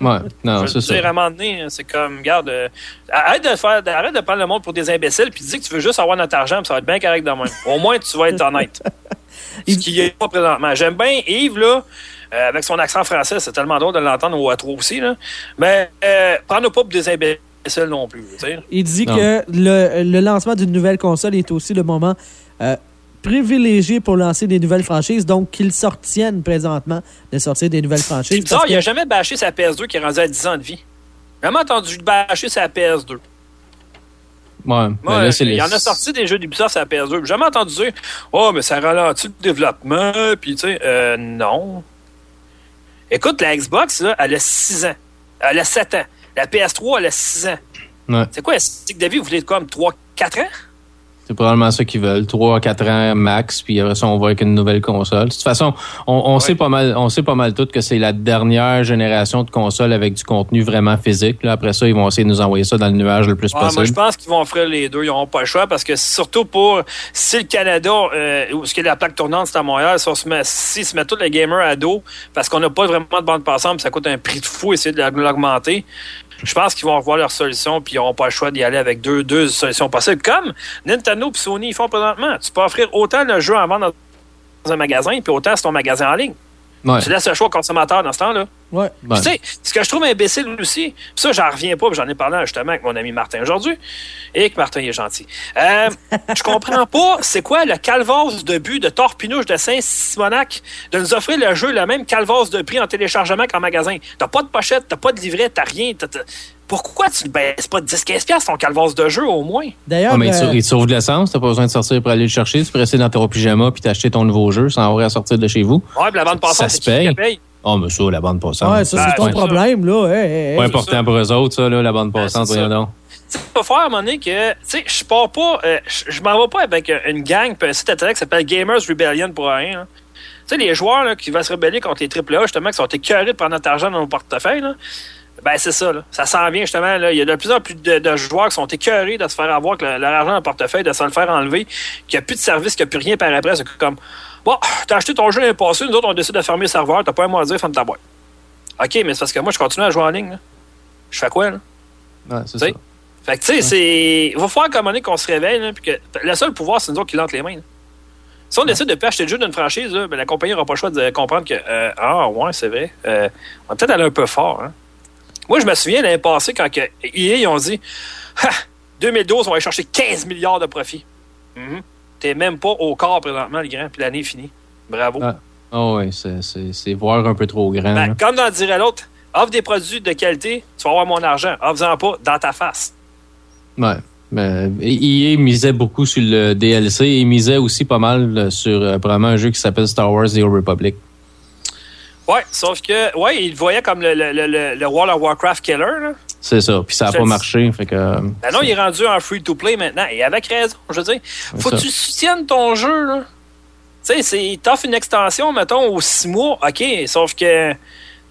Ouais, non, je veux c'est dire, à ça. un moment donné, c'est comme, regarde, euh, arrête de faire, arrête de prendre le monde pour des imbéciles, puis dis que tu veux juste avoir notre argent, puis ça va être bien correct de même. Au moins, tu vas être honnête. Ce qui est pas présentement. J'aime bien Yves, là, euh, avec son accent français, c'est tellement drôle de l'entendre au A3 aussi, là. Mais, euh, prends-nous pas pour des imbéciles non plus, tu sais. Il dit Non. que le, le lancement d'une nouvelle console est aussi le moment euh, privilégié pour lancer des nouvelles franchises, donc qu'ils sortiennent présentement de sortir des nouvelles franchises. C'est bizarre, il a que- jamais bâché sa PS2 qui est rendue à 10 ans de vie. J'ai Jamais entendu bâcher sa PS2. Ouais, ben Ouais, il les- y en a sorti des jeux d'Ubisoft sur la PS2. J'ai jamais entendu dire Oh, mais ça ralentit le développement. Puis, tu sais, euh, non. Écoute, la Xbox, là, elle a 6 ans. Elle a 7 ans. La PS3, elle a 6 ans. Ouais. C'est quoi, c'est que David, vous voulez comme 3-4 ans? C'est probablement ça qu'ils veulent. 3 à 4 ans max, puis après ça, on va avec une nouvelle console. De toute façon, on, on sait pas mal, on sait pas mal tout que c'est la dernière génération de consoles avec du contenu vraiment physique. Là. Après ça, ils vont essayer de nous envoyer ça dans le nuage le plus Ah, moi, je possible. pense qu'ils vont offrir les deux. Ils n'auront pas le choix parce que surtout pour si le Canada, euh, où ce qui est la plaque tournante, c'est à Montréal, si on se met, s'ils se mettent tous les gamers à dos parce qu'on n'a pas vraiment de bande passante, puis ça coûte un prix de fou essayer de l'augmenter. Je pense qu'ils vont revoir leur solution puis ils n'auront pas le choix d'y aller avec deux, deux solutions possibles. Comme Nintendo et Sony font présentement. Tu peux offrir autant le jeu à vendre dans un magasin puis autant c'est ton magasin en ligne. Ouais. Tu laisses le choix au consommateur dans ce temps-là. Ouais. Ben, tu sais, ce que je trouve imbécile aussi, puis ça, j'en reviens pas, puis j'en ai parlé justement avec mon ami Martin aujourd'hui, et que Martin il est gentil. Euh, je comprends pas, c'est quoi le calvasse de but de Torpinouche de Saint-Simonac de nous offrir le jeu, le même calvasse de prix en téléchargement qu'en magasin? T'as pas de pochette, t'as pas de livret, t'as rien. Pourquoi tu le baisses pas de 10-15$ piastres, ton calvasse de jeu au moins? D'ailleurs, Ah, mais il te euh, il te sauve de l'essence, t'as pas besoin de sortir pour aller le chercher, tu peux rester dans ton pyjama puis t'acheter ton nouveau jeu sans avoir à sortir de chez vous. Ouais, puis la bande Ça passante, se c'est qui qui paye. paye? Oh, mais ça, la bande passante. ouais, ça, Ben, c'est ton c'est ça. problème, là. Hey, pas important ça. pour eux autres, ça, là, la bande passante, voyons ça. donc. Tu sais, il va faire à un moment donné que, tu sais, je pars pas, euh, je m'en vais pas avec une gang, puis un site internet qui s'appelle Gamers Rebellion pour rien. là. Tu sais, les joueurs là, qui vont se rebeller contre les AAA, justement, qui sont écœurés de prendre notre argent dans nos portefeuilles, là, ben c'est ça, là. ça s'en vient justement. Là. Il y a de plus en plus de, de joueurs qui sont écœurés de se faire avoir que le- leur argent dans le portefeuille, de se le faire enlever, qu'il n'y a plus de service, qu'il n'y a plus rien par après. C'est comme, bon, t'as acheté ton jeu l'année passée, nous autres, on décide de fermer le serveur, t'as pas un mot à dire, ferme ta boîte. OK, mais c'est parce que moi, je continue à jouer en ligne. là. Je fais quoi, là? Ouais, c'est ça. Fait que, tu sais, c'est. Il va falloir donné qu'on se réveille, là, puis que le seul pouvoir, c'est nous autres qui lance les mains. là. Si on décide de pas acheter le jeu d'une franchise, là, ben, la compagnie n'aura pas le choix de comprendre que, euh, ah, ouais, c'est vrai, euh, on va peut-être aller un peu fort. Hein. Moi, je me souviens l'année passée, quand que EA, ils ont dit, ha, 2012, on va aller chercher 15 milliards de profits. Mhm. T'es même pas au corps présentement, le grand, puis l'année est finie. Bravo. Ah, Ah ouais, c'est- voir un peu trop grand. Ben, comme dans dirait l'autre, offre des produits de qualité, tu vas avoir mon argent. Offre-en pas dans ta face. Ouais. Ben, EA misait beaucoup sur le DLC et misait aussi pas mal euh, sur euh, probablement un jeu qui s'appelle Star Wars The Old Republic. Ouais, sauf que, ouais, il le voyait comme le, le, le, le World of Warcraft killer. Là. C'est ça. Puis ça n'a pas marché. Fait que, euh, Ben non, il est rendu en free-to-play maintenant. Et avec raison, je veux dire. Faut que tu soutiennes ton jeu, là. Tu sais, c'est- t'offres une extension, mettons, aux six mois, OK, sauf que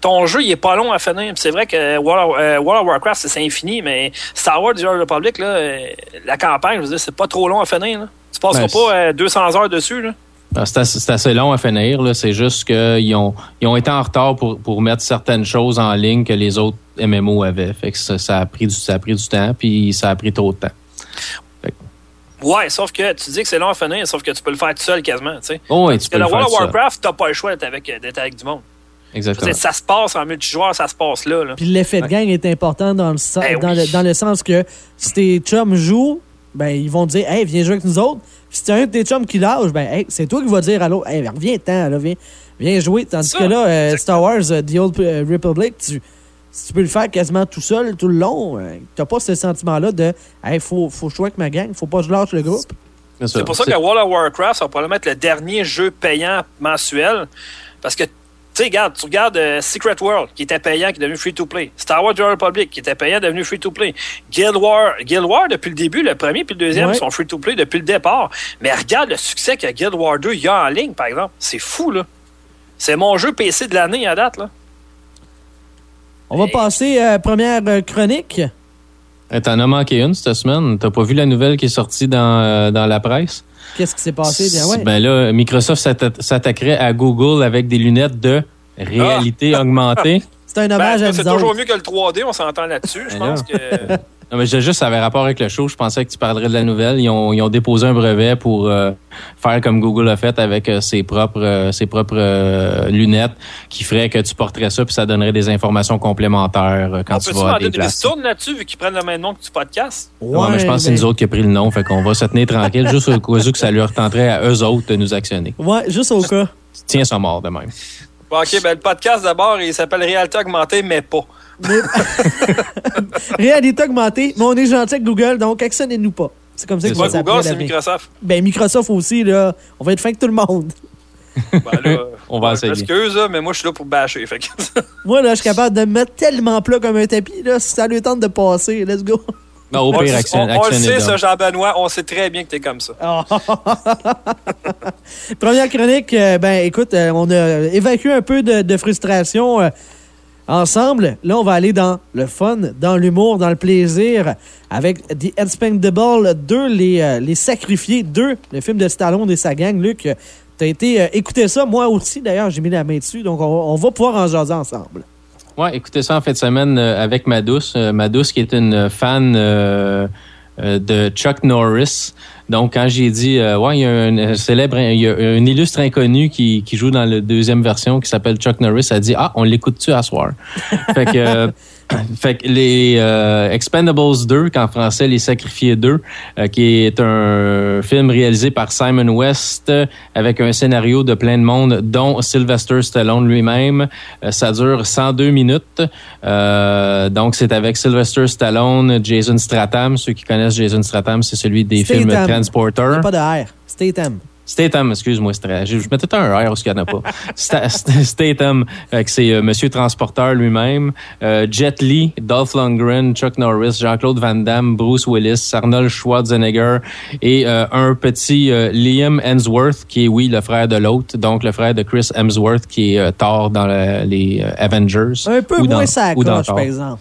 ton jeu, il est pas long à finir. C'est vrai que World of, euh, World of Warcraft, c'est- infini, mais Star Wars The Republic, là, euh, la campagne, je veux dire, c'est pas trop long à finir, là. Tu passeras Ben, pas euh, 200 heures dessus, là. C'est assez, long à finir. C'est juste qu'ils ont, ils ont été en retard pour, pour mettre certaines choses en ligne que les autres MMO avait. Fait que ça, ça a pris du, ça a pris du temps, puis ça a pris trop de temps. Ouais, sauf que tu dis que c'est long à finir, sauf que tu peux le faire tout seul quasiment, tu sais. Oh, ouais, Parce tu que peux le World of. Warcraft, t'as pas le choix d'être avec, avec du monde. Exactement. dire, ça se passe en multijoueur, ça se passe là. là. Puis l'effet de gang est important dans le, sens- Eh dans, oui. le, dans le sens que si tes chums jouent, ben ils vont te dire Hey, viens jouer avec nous autres. Si t'as un de tes chums qui lâche, ben hey, c'est toi qui vas dire à l'autre Hey, reviens-t'en, là, viens, viens jouer. Tandis Ça, que là, euh. Star Wars, euh, The Old euh, Republic, tu, si tu peux le faire quasiment tout seul, tout le long, euh, t'as pas ce sentiment-là de Hey, faut, faut jouer avec ma gang, faut pas que je lâche le groupe. C'est pour ça que World of Warcraft, ça va probablement être le dernier jeu payant mensuel. Parce que, tu sais, regarde, tu regardes euh, Secret World, qui était payant, qui est devenu free-to-play. Star Wars The Republic, qui était payant, devenu free-to-play. Guild Wars, Guild Wars, depuis le début, le premier puis le deuxième Ouais. sont free-to-play depuis le départ. Mais regarde le succès que Guild Wars 2 y a en ligne, par exemple. C'est fou, là. C'est mon jeu PC de l'année à date, là. On va passer à première euh, chronique. Eh, T'en as manqué une cette semaine. T'as pas vu la nouvelle qui est sortie dans, euh, dans la presse? Qu'est-ce qui s'est passé? Bien, ouais. Ben là, Microsoft s'atta- s'attaquerait à Google avec des lunettes de réalité augmentée. C'est un Ben, hommage à c'est toujours mieux que le 3D, on s'entend là-dessus. Je Ben pense que. Non, mais j'ai juste, ça avait rapport avec le show. Je pensais que tu parlerais de la nouvelle. Ils ont, ils ont déposé un brevet pour euh, faire comme Google a fait avec euh, ses propres, euh, ses propres euh, lunettes qui ferait que tu porterais ça puis ça donnerait des informations complémentaires euh, quand On tu vas à demander des places. là-dessus, vu qu'ils prennent le même nom que du podcast? Ouais, mais je pense que c'est nous autres qui a pris le nom. Fait qu'on va se tenir tranquille juste au cas où que ça leur tenterait à eux autres de nous actionner. Ouais, juste au cas. Tiens, ça mort de même. Bon, OK, ben le podcast d'abord, il s'appelle Réalité augmentée, mais pas. Réalité augmentée, mais on est gentil avec Google, donc actionnez-nous pas. C'est comme ça que C'est ça. Google, c'est. Microsoft. Ben, Microsoft aussi, là. On va être fin avec tout le monde. Ben, là, On va essayer. Là, mais moi, je suis là pour bâcher. Fait que... Moi, là, je suis capable de me mettre tellement plat comme un tapis, là. Si ça lui tente de passer, let's go. Non, au on, pire, action, on- on le sait, ça, Jean-Benoît. On sait très bien que t'es comme ça. Première chronique, euh, ben écoute, euh, on a évacué un peu de, de frustration euh, ensemble. Là, on va aller dans le fun, dans l'humour, dans le plaisir avec The Expendable 2, les, euh, les Sacrifiés 2, le film de Stallone et sa gang. Luc, t'as été euh, ça, moi aussi d'ailleurs, j'ai mis la main dessus, donc on, va- pouvoir en jaser ensemble. Ouais, écoutez ça en fin de semaine euh, avec ma douce. Euh, qui est une fan de Chuck Norris. Donc, quand j'ai dit, euh, ouais, il y a un euh, célèbre, il y a un illustre inconnu qui, qui joue dans la deuxième version qui s'appelle Chuck Norris, elle dit, ah, on l'écoute-tu à soir? fait que, euh, fait que les euh, Expendables 2, qu'en français, Les Sacrifiés 2, euh, qui est un film réalisé par Simon West euh, avec un scénario de plein de monde, dont Sylvester Stallone lui-même. Ça dure 102 minutes. Donc, c'est avec Sylvester Stallone, Jason Stratham. Ceux qui connaissent Jason Stratham, c'est celui des films Transporter. Pas de R. Statham. Statham, excuse-moi, je, je mettais un R parce qu'il n'y en a pas. Sta- Sta- Statham, c'est euh, Monsieur Transporteur lui-même. Euh, Jet Li, Dolph Lundgren, Chuck Norris, Jean-Claude Van Damme, Bruce Willis, Arnold Schwarzenegger et euh, un petit euh, Liam Hemsworth qui est, oui, le frère de l'autre, donc le frère de Chris Hemsworth qui est Thor dans le- les Avengers. Un peu Ou dans- moins ou dans Thor. par exemple.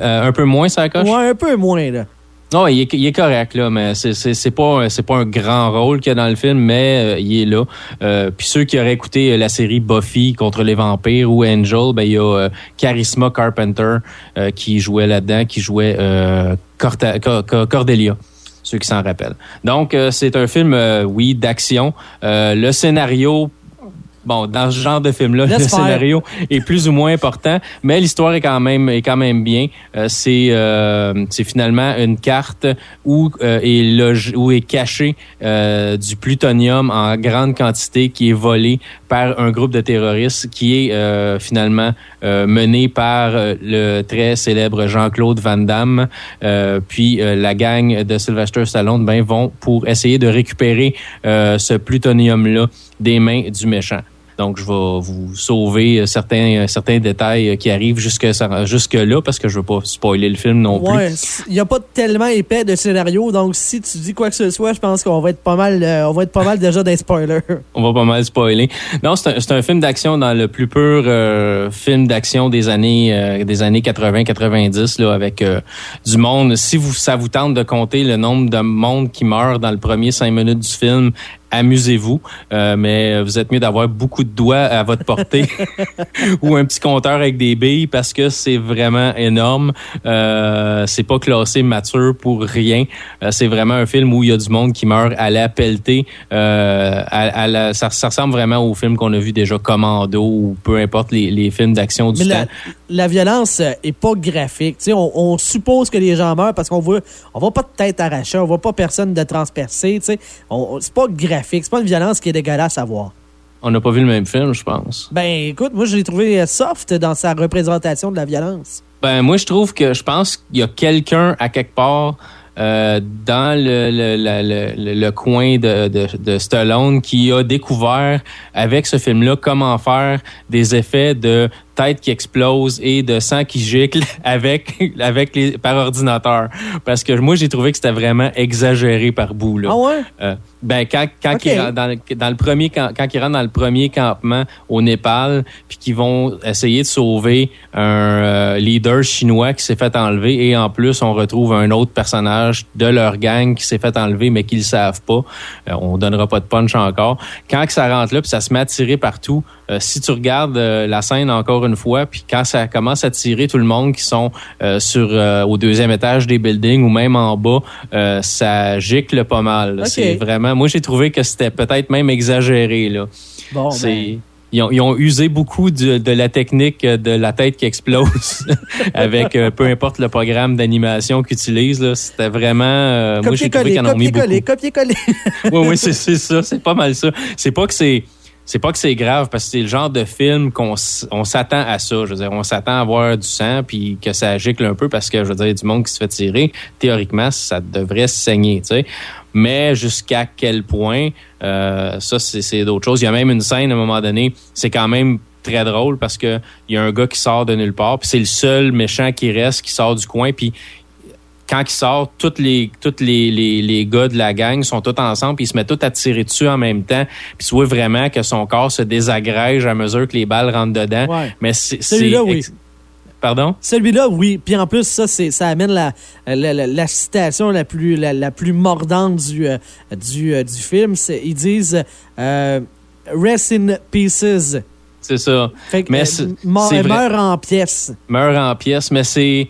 Un peu moins, ça coche? Ouais, un peu moins, là. Non, il est, correct là, mais c'est c'est pas c'est pas un grand rôle qu'il y a dans le film, mais euh, il est là. Euh, puis ceux qui auraient écouté euh, la série Buffy contre les vampires ou Angel, ben il y a Charisma Carpenter qui jouait là-dedans, qui jouait Cordelia. Ceux qui s'en rappellent. Donc c'est un film, oui, d'action. Le scénario. Bon, dans ce genre de film-là, le faire. scénario est plus ou moins important, mais l'histoire est quand même est quand même bien. Euh, c'est euh, c'est finalement une carte où euh, est loge- où est caché du plutonium en grande quantité qui est volé par un groupe de terroristes qui est finalement mené par le très célèbre Jean-Claude Van Damme. Puis la gang de Sylvester Stallone ben vont pour essayer de récupérer ce plutonium là des mains du méchant. Donc, je vais vous sauver euh, certains, euh, certains détails euh, qui arrivent jusque, jusque là parce que je veux pas spoiler le film non plus. Ouais, il n'y a pas tellement épais de scénario, donc si tu dis quoi que ce soit, je pense qu'on va être pas mal, euh, on va être pas mal déjà des spoilers. On va pas mal spoiler. Non, c'est un, c'est un film d'action dans le plus pur euh, film d'action des années euh, des années 80-90 là avec du monde. Si vous ça vous tente de compter le nombre de monde qui meurt dans le premier cinq minutes du film, amusez-vous, euh, mais vous êtes mieux d'avoir beaucoup de doigts à votre portée ou un petit compteur avec des billes parce que c'est vraiment énorme. Euh, c'est pas classé mature pour rien. Euh, c'est vraiment un film où il y a du monde qui meurt à la pelletée. Euh, à, la, ça, ça, ressemble vraiment au film qu'on a vu déjà Commando ou peu importe les, les films d'action du Mais temps. La, la, violence est pas graphique. On, on, suppose que les gens meurent parce qu'on voit, on voit pas de tête arrachée, on voit pas personne de transpercé. C'est pas graphique, c'est pas une violence qui est dégueulasse à voir. On n'a pas vu le même film, je pense. Ben, écoute, moi, je l'ai trouvé soft dans sa représentation de la violence. Ben, moi, je trouve que je pense qu'il y a quelqu'un à quelque part euh, dans le, le, le, le, coin de, de, de, Stallone qui a découvert avec ce film-là comment faire des effets de tête qui explose et de sang qui gicle avec, avec les, par ordinateur. Parce que moi, j'ai trouvé que c'était vraiment exagéré par bout. Là. Ah ouais? Euh, ben, quand, quand, okay. dans, le, dans le premier, quand, quand il rentre dans le premier campement au Népal, puis qu'ils vont essayer de sauver un euh, leader chinois qui s'est fait enlever, et en plus, on retrouve un autre personnage de leur gang qui s'est fait enlever, mais qu'ils le savent pas. Euh, on donnera pas de punch encore. Quand que ça rentre là, puis ça se met à tirer partout, si tu regardes la scène encore une fois, puis quand ça commence à tirer tout le monde qui sont sur au deuxième étage des buildings ou même en bas, ça gicle pas mal. Okay. C'est vraiment moi, j'ai trouvé que c'était peut-être même exagéré. Là. Bon, ben... ils, ont, ils, ont, usé beaucoup de, de, la technique de la tête qui explose avec euh, peu importe le programme d'animation qu'ils utilisent. C'était vraiment... Euh, moi, j'ai trouvé qu'ils en ont mis beaucoup. Copier-coller, Oui, oui, c'est ça. C'est pas mal ça. C'est pas que c'est c'est pas que c'est grave parce que c'est le genre de film qu'on on s'attend à ça. Je veux dire, on s'attend à voir du sang puis que ça gicle un peu parce que je veux dire, du monde qui se fait tirer, théoriquement, ça devrait saigner, tu sais. Mais jusqu'à quel point, euh, ça c'est d'autres choses. Il y a même une scène à un moment donné, c'est quand même très drôle parce que il y a un gars qui sort de nulle part, puis c'est le seul méchant qui reste qui sort du coin, puis quand il sort, tous les, toutes les, les, les, gars de la gang sont tous ensemble, puis ils se mettent tous à tirer dessus en même temps. Puis tu vois vraiment que son corps se désagrège à mesure que les balles rentrent dedans. Ouais. Mais c'est. Celui-là, oui. Pardon? Celui-là, oui. Puis en plus, ça, c'est, ça amène la, la, la, la citation la plus, la, la plus mordante du, euh, du, euh, du film. Ils disent euh, Rest in pieces. C'est ça. Fait que, mais euh, meurt en pièces. Meurt en pièces, mais c'est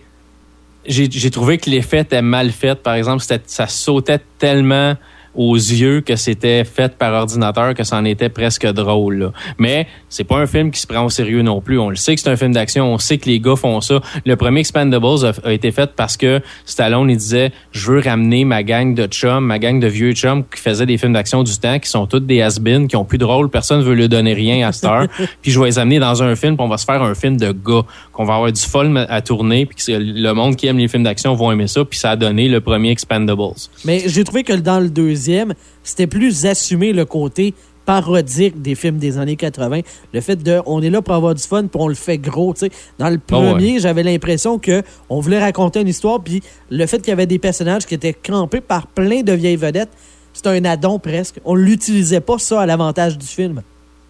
j'ai trouvé que l'effet était mal fait. Par exemple, ça sautait tellement aux yeux que c'était fait par ordinateur que c'en était presque drôle. Là. Mais c'est pas un film qui se prend au sérieux non plus. On le sait que c'est un film d'action, on sait que les gars font ça. Le premier Expendables a, a, été fait parce que Stallone il disait je veux ramener ma gang de chums, ma gang de vieux chums qui faisaient des films d'action du temps, qui sont toutes des has qui ont plus de rôle, personne veut lui donner rien à cette heure. puis je vais les amener dans un film, puis on va se faire un film de gars, qu'on va avoir du fun à tourner, puis que le monde qui aime les films d'action vont aimer ça, puis ça a donné le premier Expendables. Mais j'ai trouvé que dans le deuxième, c'était plus assumé le côté parodique des films des années 80. Le fait de, on est là pour avoir du fun, puis on le fait gros. sais. Dans le premier, oh ouais. j'avais l'impression que on voulait raconter une histoire, puis le fait qu'il y avait des personnages qui étaient campés par plein de vieilles vedettes, c'était un addon presque. On l'utilisait pas ça à l'avantage du film.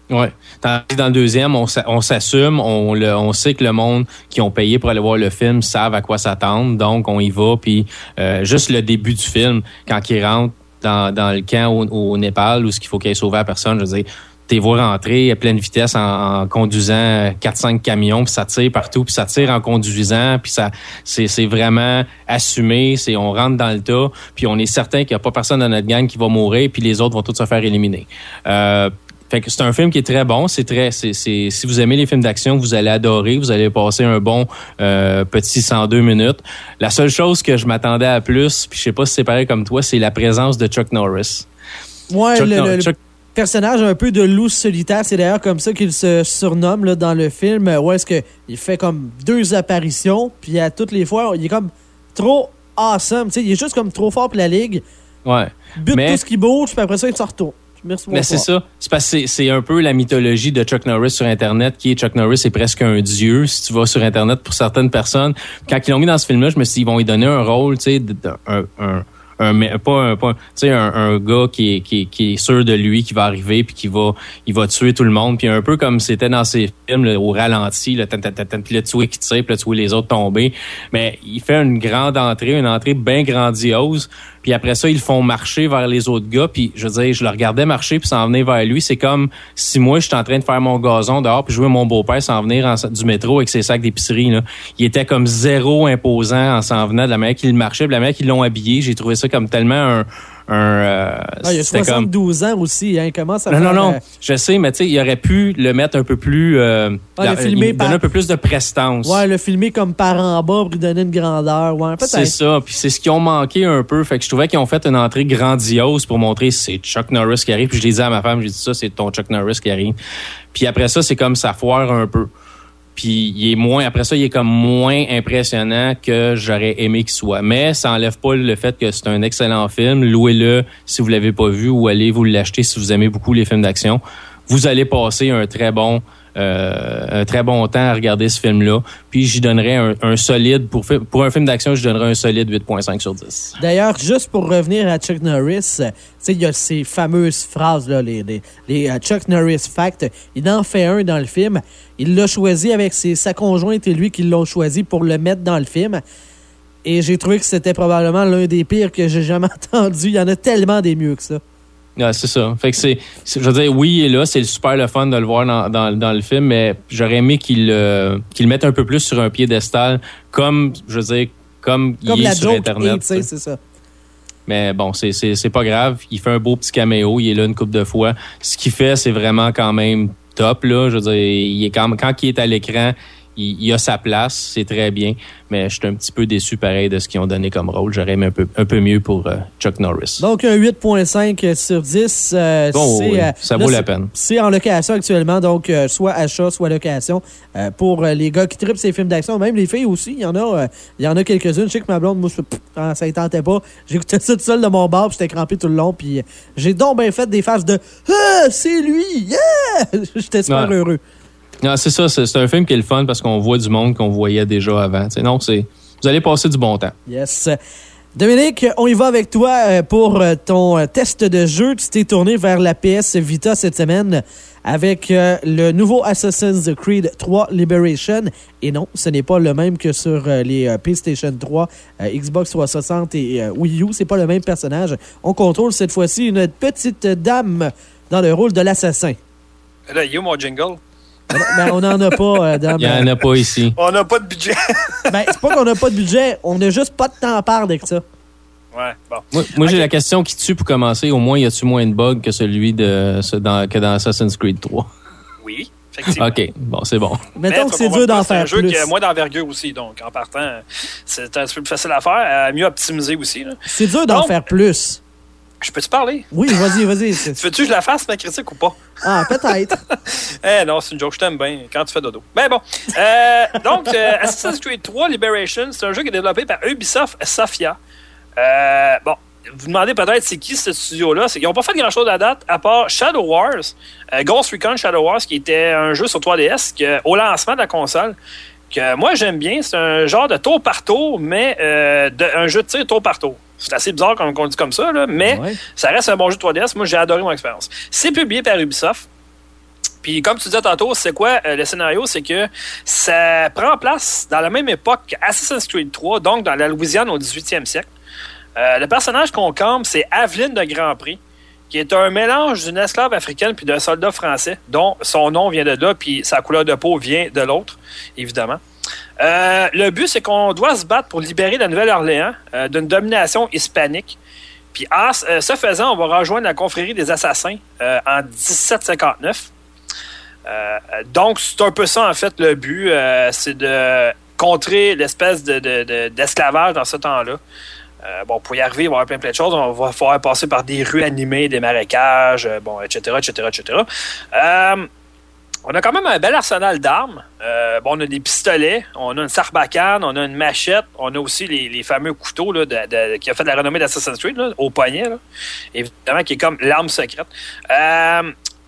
Oui. Dans le deuxième, on s'assume, on, le, on sait que le monde qui ont payé pour aller voir le film savent à quoi s'attendre, donc on y va. Puis euh, juste le début du film, quand il rentre dans, dans le camp au, au Népal, où ce qu'il faut qu'il ait sauvé la personne, je veux dire, t'es vois rentrer à pleine vitesse en, en conduisant 4-5 camions, puis ça tire partout, puis ça tire en conduisant, puis ça c'est vraiment assumé, c'est on rentre dans le tas, puis on est certain qu'il n'y a pas personne dans notre gang qui va mourir, puis les autres vont tous se faire éliminer. Euh, fait que c'est un film qui est très bon. C'est très, c'est, si vous aimez les films d'action, vous allez adorer. Vous allez passer un bon euh, petit 102 minutes. La seule chose que je m'attendais à plus, puis je sais pas si c'est pareil comme toi, c'est la présence de Chuck Norris. Ouais, Chuck le, Nor- le Chuck- personnage un peu de loup solitaire, c'est d'ailleurs comme ça qu'il se surnomme là, dans le film. Où est-ce que il fait comme deux apparitions, puis à toutes les fois, il est comme trop awesome. Il est juste comme trop fort pour la ligue. Ouais. Bute Mais- tout ce qui bouge, puis après ça, il se retourne. Merci, Mais c'est ça. C'est parce que c'est- un peu la mythologie de Chuck Norris sur Internet, qui est Chuck Norris est presque un dieu, si tu vas sur Internet pour certaines personnes. Quand ils l'ont mis dans ce film-là, je me suis dit, ils vont lui donner un rôle, tu sais, un, un, un mais pas un pas, tu sais un, un gars qui est, qui, est, qui est sûr de lui qui va arriver puis qui va il va tuer tout le monde puis un peu comme c'était dans ses films là, au ralenti tan, tan, tan, tan, puis le tuer qui tire puis le tuer les autres tomber mais il fait une grande entrée une entrée bien grandiose puis après ça, ils font marcher vers les autres gars. Puis je veux dire, je le regardais marcher puis s'en venir vers lui. C'est comme si moi, j'étais en train de faire mon gazon dehors puis jouer mon beau-père s'en venir en- du métro avec ses sacs d'épicerie. là. Il était comme zéro imposant en s'en venant de la manière qu'il marchait, de la manière qu'ils l'ont habillé. J'ai trouvé ça comme tellement un... un euh, Ah, il a c'était comme 72 ans aussi. Hein, il commence à non, non, non. euh, Je sais, mais tu sais, il aurait pu le mettre un peu plus. Euh, Ah, le filmer il par- donner un peu plus de prestance. ouais, le filmer comme par en bas pour lui donner une grandeur. Ouais, C'est ça. Puis c'est ce qu'ils ont manqué un peu. Fait que je trouvais qu'ils ont fait une entrée grandiose pour montrer c'est Chuck Norris qui arrive. Puis je l'ai dit à ma femme, j'ai dit ça, c'est ton Chuck Norris qui arrive. Puis après ça, c'est comme ça foire un peu. Puis il est moins, après ça, il est comme moins impressionnant que j'aurais aimé qu'il soit. Mais ça enlève pas le fait que c'est un excellent film. Louez-le si vous l'avez pas vu ou allez vous l'acheter si vous aimez beaucoup les films d'action. Vous allez passer un très bon, un très bon temps à regarder ce film-là. Puis j'y donnerais un, un solide pour pour un film d'action, je donnerais un solide 8.5 sur 10. D'ailleurs, juste pour revenir à Chuck Norris, euh, il y a ces fameuses phrases, là, les, les, les, euh, Chuck Norris Fact. Il en fait un dans le film. Il l'a choisi avec ses, sa conjointe et lui qui l'ont choisi pour le mettre dans le film. Et j'ai trouvé que c'était probablement l'un des pires que j'ai jamais entendu. Il y en a tellement des mieux que ça. Ouais, c'est ça. Fait que c'est, je veux dire, oui, il est là, c'est super le fun de le voir dans, dans, dans le film, mais j'aurais aimé qu'il euh, qu'il mette un peu plus sur un piédestal, comme, je veux dire, comme, Comme il la est sur joke, Internet. c'est ça. Mais bon, c'est, pas grave. Il fait un beau petit caméo, il est là une couple de fois. Ce qu'il fait, c'est vraiment quand même top, là. Je veux dire, il est quand, quand il est à l'écran, il, il a sa place, c'est très bien. Mais je suis un petit peu déçu, pareil, de ce qu'ils ont donné comme rôle. J'aurais aimé un peu, un peu mieux pour euh, Chuck Norris. Donc, un 8.5 sur 10. euh, Bon, oui, euh, ça là, vaut la peine. C'est en location actuellement, donc euh, soit achat, soit location. pour les gars qui trippent ces films d'action, même les filles aussi, il y en a, il y en a quelques-unes. Je sais que ma blonde, moi, pff, ça ne tentait pas. J'écoutais ça tout seul de mon bar, puis j'étais crampé tout le long, puis j'ai donc bien fait des phases de Ah, c'est lui! Yeah! J'étais super Ouais. heureux. Non, c'est ça. C'est, c'est un film qui est le fun parce qu'on voit du monde qu'on voyait déjà avant. Tu sais, non, c'est, vous allez passer du bon temps. Yes. Dominique, on y va avec toi euh, pour euh, ton euh, test de jeu. Tu t'es tourné vers la PS Vita cette semaine avec le nouveau Assassin's Creed 3 Liberation. Et non, ce n'est pas le même que sur les PlayStation 3, euh, Xbox 360 et Wii U. C'est pas le même personnage. On contrôle cette fois-ci une petite dame dans le rôle de l'assassin. Là, il est où mon jingle? Ben, on n'en a pas, euh. Il n'y en a pas ici. On n'a pas de budget. Ben, c'est pas qu'on n'a pas de budget, on n'a juste pas de temps à perdre avec ça. ouais, bon. Moi, moi, j'ai la question qui tue pour commencer. Au moins, y a-tu moins de bugs que celui de ce- dans, que dans Assassin's Creed 3? Oui, effectivement. OK, bon, c'est bon. Mettons Mais que c'est dur d'en comprendre, C'est un faire jeu plus. qui a moins d'envergure aussi, donc en partant, c'est un petit peu plus facile à faire, à mieux optimiser aussi. C'est dur d'en faire plus. Je peux te parler? Oui, vas-y, vas-y. Tu veux-tu que je la fasse, ma critique, ou pas? Ah, peut-être. Eh non, c'est une joke, je t'aime bien quand tu fais dodo. Ben bon. Euh, donc, euh, Assassin's Creed 3 Liberation, c'est un jeu qui est développé par Ubisoft Sofia. Euh, bon, vous demandez peut-être c'est qui ce studio-là? Qu'ils n'ont pas fait grand-chose à date, à part Shadow Wars, euh, Ghost Recon Shadow Wars, qui était un jeu sur 3DS que, au lancement de la console, que moi j'aime bien. C'est un genre de tour par tour, mais euh, de, un jeu de tir tour par tour. C'est assez bizarre qu'on qu'on dit comme ça, là, mais Ouais. ça reste un bon jeu de 3DS. Moi, j'ai adoré mon expérience. C'est publié par Ubisoft. Puis, comme tu disais tantôt, c'est quoi euh, le scénario? C'est que ça prend place dans la même époque qu'Assassin's Creed 3, donc dans la Louisiane au 18e siècle. Euh, le personnage qu'on campe, c'est Aveline de Grand Prix, qui est un mélange d'une esclave africaine puis d'un soldat français, dont son nom vient de là, puis sa couleur de peau vient de l'autre, évidemment. Euh, le but, c'est qu'on doit se battre pour libérer la Nouvelle-Orléans euh, d'une domination hispanique. Puis, en euh, ce faisant, on va rejoindre la confrérie des assassins en 1759. Euh, donc, c'est un peu ça, en fait, le but. c'est de contrer l'espèce de, de- d'esclavage dans ce temps-là. Euh, bon, pour y arriver, il va y avoir plein, plein de choses. On va falloir passer par des rues animées, des marécages, euh, bon, etc., etc., etc. On a quand même un bel arsenal d'armes. Euh, bon, on a des pistolets, on a une sarbacane, on a une machette, on a aussi les, fameux couteaux là, de- de- qui a fait la renommée d'Assassin's Creed là, au poignet, là. évidemment, qui est comme l'arme secrète.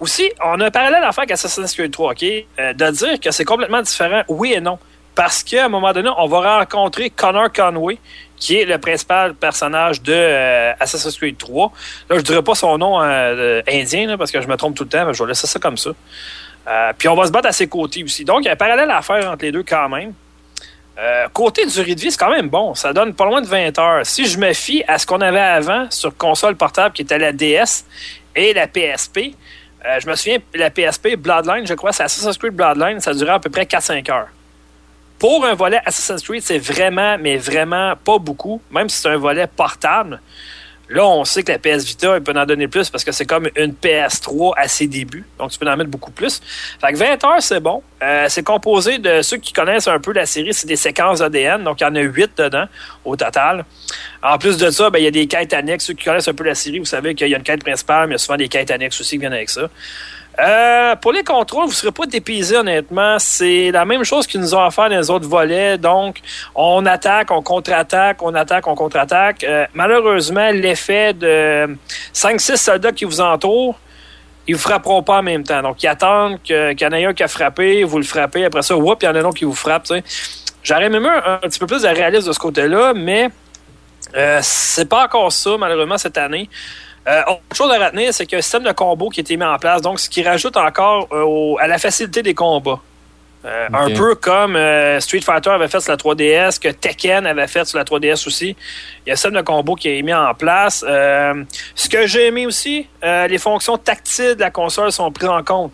Aussi, on a un parallèle à faire avec Assassin's Creed 3, OK? De dire que c'est complètement différent, oui et non. Parce qu'à un moment donné, on va rencontrer Connor Conway, qui est le principal personnage de euh, Assassin's Creed 3. Là, je dirais pas son nom euh, indien, là, parce que je me trompe tout le temps, mais je vais laisser ça comme ça. Euh, puis on va se battre à ses côtés aussi. Donc, il y a un parallèle à faire entre les deux quand même. Euh, côté durée de vie, c'est quand même bon. Ça donne pas loin de 20 heures. Si je me fie à ce qu'on avait avant sur console portable qui était la DS et la PSP, euh, je me souviens, la PSP Bloodline, je crois, c'est Assassin's Creed Bloodline, ça durait à peu près 4-5 heures. Pour un volet Assassin's Creed, c'est vraiment, mais vraiment pas beaucoup, même si c'est un volet portable. Là, on sait que la PS Vita, elle peut en donner plus parce que c'est comme une PS3 à ses débuts. Donc, tu peux en mettre beaucoup plus. Fait que 20 heures, c'est bon. Euh, c'est composé de ceux qui connaissent un peu la série, c'est des séquences ADN. Donc, il y en a 8 dedans au total. En plus de ça, ben, il y a des quêtes annexes. Ceux qui connaissent un peu la série, vous savez qu'il y a une quête principale, mais il y a souvent des quêtes annexes aussi qui viennent avec ça. Euh, pour les contrôles, vous ne serez pas dépaysé, honnêtement. C'est la même chose qu'ils nous ont offert dans les autres volets. Donc, on attaque, on contre-attaque, on attaque, on contre-attaque. Euh, malheureusement, l'effet de 5-6 soldats qui vous entourent, ils vous frapperont pas en même temps. Donc, ils attendent qu'il y en ait un qui a frappé, vous le frappez. Après ça, whoop, il y en a un autre qui vous frappe. J'aurais même un petit peu plus de réalisme de ce côté-là, mais euh, c'est pas encore ça, malheureusement, cette année. Euh, autre chose à retenir, c'est qu'il y a un système de combo qui a été mis en place, donc ce qui rajoute encore euh, au- à la facilité des combats. Euh. Un peu comme Street Fighter avait fait sur la 3DS, que Tekken avait fait sur la 3DS aussi. Il y a un système de combo qui est mis en place. Ce que j'ai aimé aussi, les fonctions tactiles de la console sont prises en compte.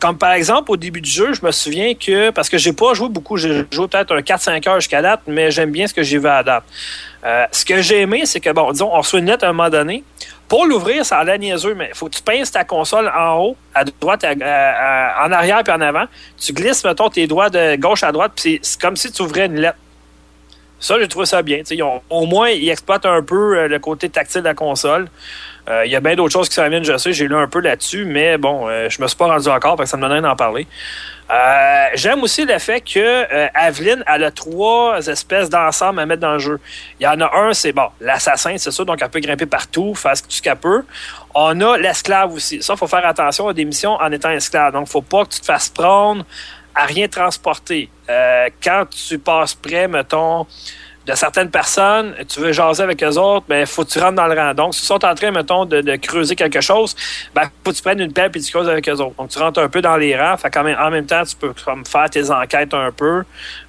Comme par exemple, au début du jeu, je me souviens que, parce que j'ai pas joué beaucoup, j'ai joué peut-être un 4-5 heures jusqu'à date, mais j'aime bien ce que j'ai vu à date. Ce que j'ai aimé, c'est que, bon, disons, on reçoit une lettre à un moment donné. Pour l'ouvrir, ça a l'air niaiseux, mais il faut que tu pinces ta console en haut, à droite, en arrière puis en avant. Tu glisses, mettons, tes doigts de gauche à droite, puis c'est- comme si tu ouvrais une lettre. Ça, j'ai trouvé ça bien. Au moins, ils exploitent un peu euh, le côté tactile de la console. Euh, Il y a bien d'autres choses qui viennent, je sais. J'ai lu un peu là-dessus, mais bon, euh, je me suis pas rendu encore, parce que ça me donne rien d'en parler. Euh, J'aime aussi le fait que euh, Aveline, elle a trois espèces d'ensemble à mettre dans le jeu. Il y en a un, c'est bon, l'assassin, c'est ça, donc elle peut grimper partout, faire ce qu'elle peut. On a l'esclave aussi. Ça, faut faire attention à des missions en étant esclave. Donc, faut pas que tu te fasses prendre à rien transporter. Euh, quand tu passes près, mettons, de certaines personnes, tu veux jaser avec eux autres, ben faut que tu rentres dans le rang. Donc, s'ils sont en train, mettons, de, creuser quelque chose, ben faut que tu prennes une pelle puis tu creuses avec eux autres. Donc, tu rentres un peu dans les rangs. Fait quand même, en même temps, tu peux comme, faire tes enquêtes un peu.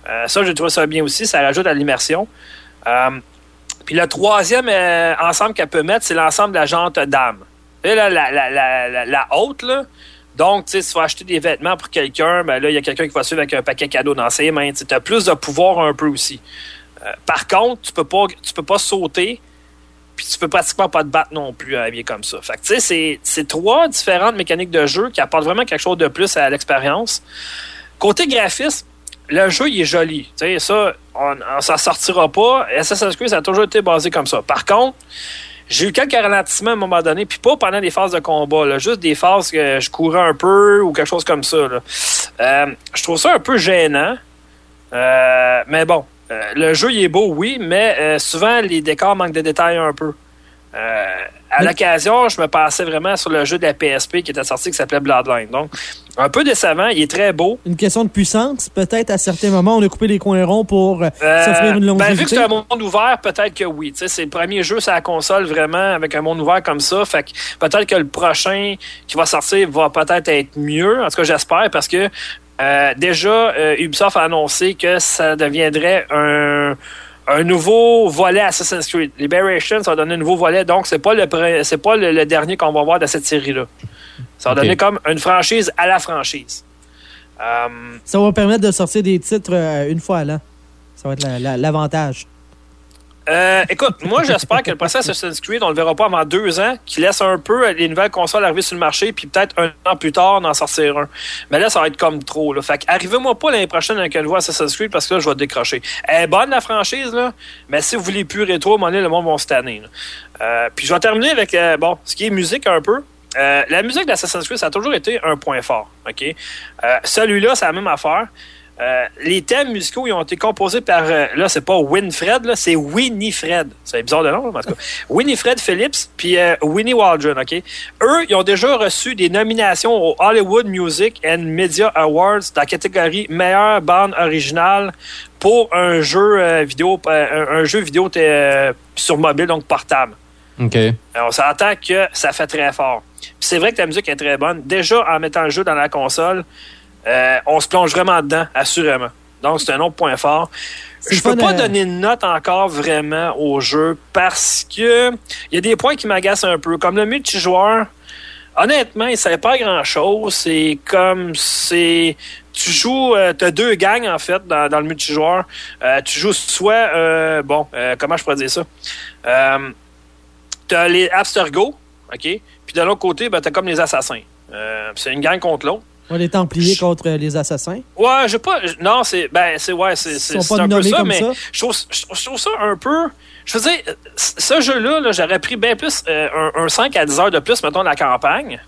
Euh, ça, je trouve ça bien aussi. Ça rajoute à l'immersion. Euh, puis le troisième euh, ensemble qu'elle peut mettre, c'est l'ensemble de la jante d'âme. Et là, la, la, la, la, la haute, là, donc, tu sais, si tu vas acheter des vêtements pour quelqu'un, ben là, il y a quelqu'un qui va suivre avec un paquet cadeau dans ses mains. Tu as plus de pouvoir un peu aussi. Euh, par contre, tu peux pas peux pas sauter, puis tu peux pratiquement pas te battre non plus habillé comme ça. C'est- trois différentes mécaniques de jeu qui apportent vraiment quelque chose de plus à l'expérience. Côté graphisme, le jeu, il est joli. Sais, ça, on, on s'en sortira pas. Assassin's Creed, ça a toujours été basé comme ça. Par contre, j'ai eu quelques ralentissements à un moment donné, puis pas pendant des phases de combat, là, juste des phases que je courais un peu ou quelque chose comme ça. Euh, je trouve ça un peu gênant. Euh, mais bon, le jeu il est beau, oui, mais euh, souvent les décors manquent de détails un peu. Euh, à l'occasion, je me passais vraiment sur le jeu de la PSP qui était sorti qui s'appelait Bloodline. Donc, un peu décevant, il est très beau. Une question de puissance, peut-être à certains moments, on a coupé les coins ronds pour euh, Euh, s'offrir une ben, vu que c'est un monde ouvert, peut-être que oui. C'est le premier jeu sur la console vraiment avec un monde ouvert comme ça. Fait que peut-être que le prochain qui va sortir va peut-être être mieux. En tout cas, j'espère parce que euh, déjà euh, Ubisoft a annoncé que ça deviendrait un un nouveau volet Assassin's Creed. Liberation, ça va donner un nouveau volet, donc c'est pas le c'est pas le, le dernier qu'on va voir de cette série-là. Ça va donner comme une franchise à la franchise. Euh, Ça va permettre de sortir des titres euh, une fois à l'an. Ça va être la- la- l'avantage. Euh, écoute, moi j'espère que le procès Assassin's Creed, on le verra pas avant deux ans, qui laisse un peu les nouvelles consoles arriver sur le marché, puis peut-être un an plus tard d'en sortir un. Mais là, ça va être comme trop. Là. Fait arrivez-moi pas l'année prochaine avec un nouveau Assassin's Creed parce que là, je vais décrocher. Elle est bonne la franchise, là, mais si vous voulez plus rétro, donné, le monde va se tanner. Euh, puis je vais terminer avec euh, bon, ce qui est musique un peu. Euh, la musique d'Assassin's Creed, ça a toujours été un point fort. OK? Euh, Celui-là, c'est la même affaire. Euh, les thèmes musicaux ils ont été composés par, euh, là, c'est pas Winfred, là, c'est Winifred. C'est bizarre de nom, en tout cas. Winifred Phillips, puis euh, Winnie Waldron, OK? Eux, ils ont déjà reçu des nominations au Hollywood Music and Media Awards dans la catégorie meilleure bande originale pour un jeu vidéo, un, un jeu vidéo sur mobile, donc portable. OK. On s'entend que ça fait très fort. C'est vrai que la musique est très bonne. Déjà, en mettant le jeu dans la console, euh, on se plonge vraiment dedans, assurément. Donc, c'est un autre point fort. Je peux pas euh, donner une note encore vraiment au jeu parce que il y a des points qui m'agacent un peu. Comme le multijoueur, honnêtement, il ne savait pas grand-chose. C'est comme... c'est Tu joues... tu as deux gangs, en fait, dans, dans le multijoueur. Euh, tu joues soit... euh, bon, euh, comment je pourrais dire ça? Euh, tu as les Abstergo, OK? Puis de l'autre côté, ben, tu as comme les assassins. Euh, c'est une gang contre l'autre. Ouais, les Templiers contre les Assassins. Ouais, je pas. Non, c'est. Ben, c'est. Ouais, c'est. C'est un peu ça, mais ça. Je, trouve, je, trouve ça un peu. Je veux dire, ce jeu-là, là, j'aurais pris bien plus euh, un, un 5 à 10 heures de plus, mettons, de la campagne.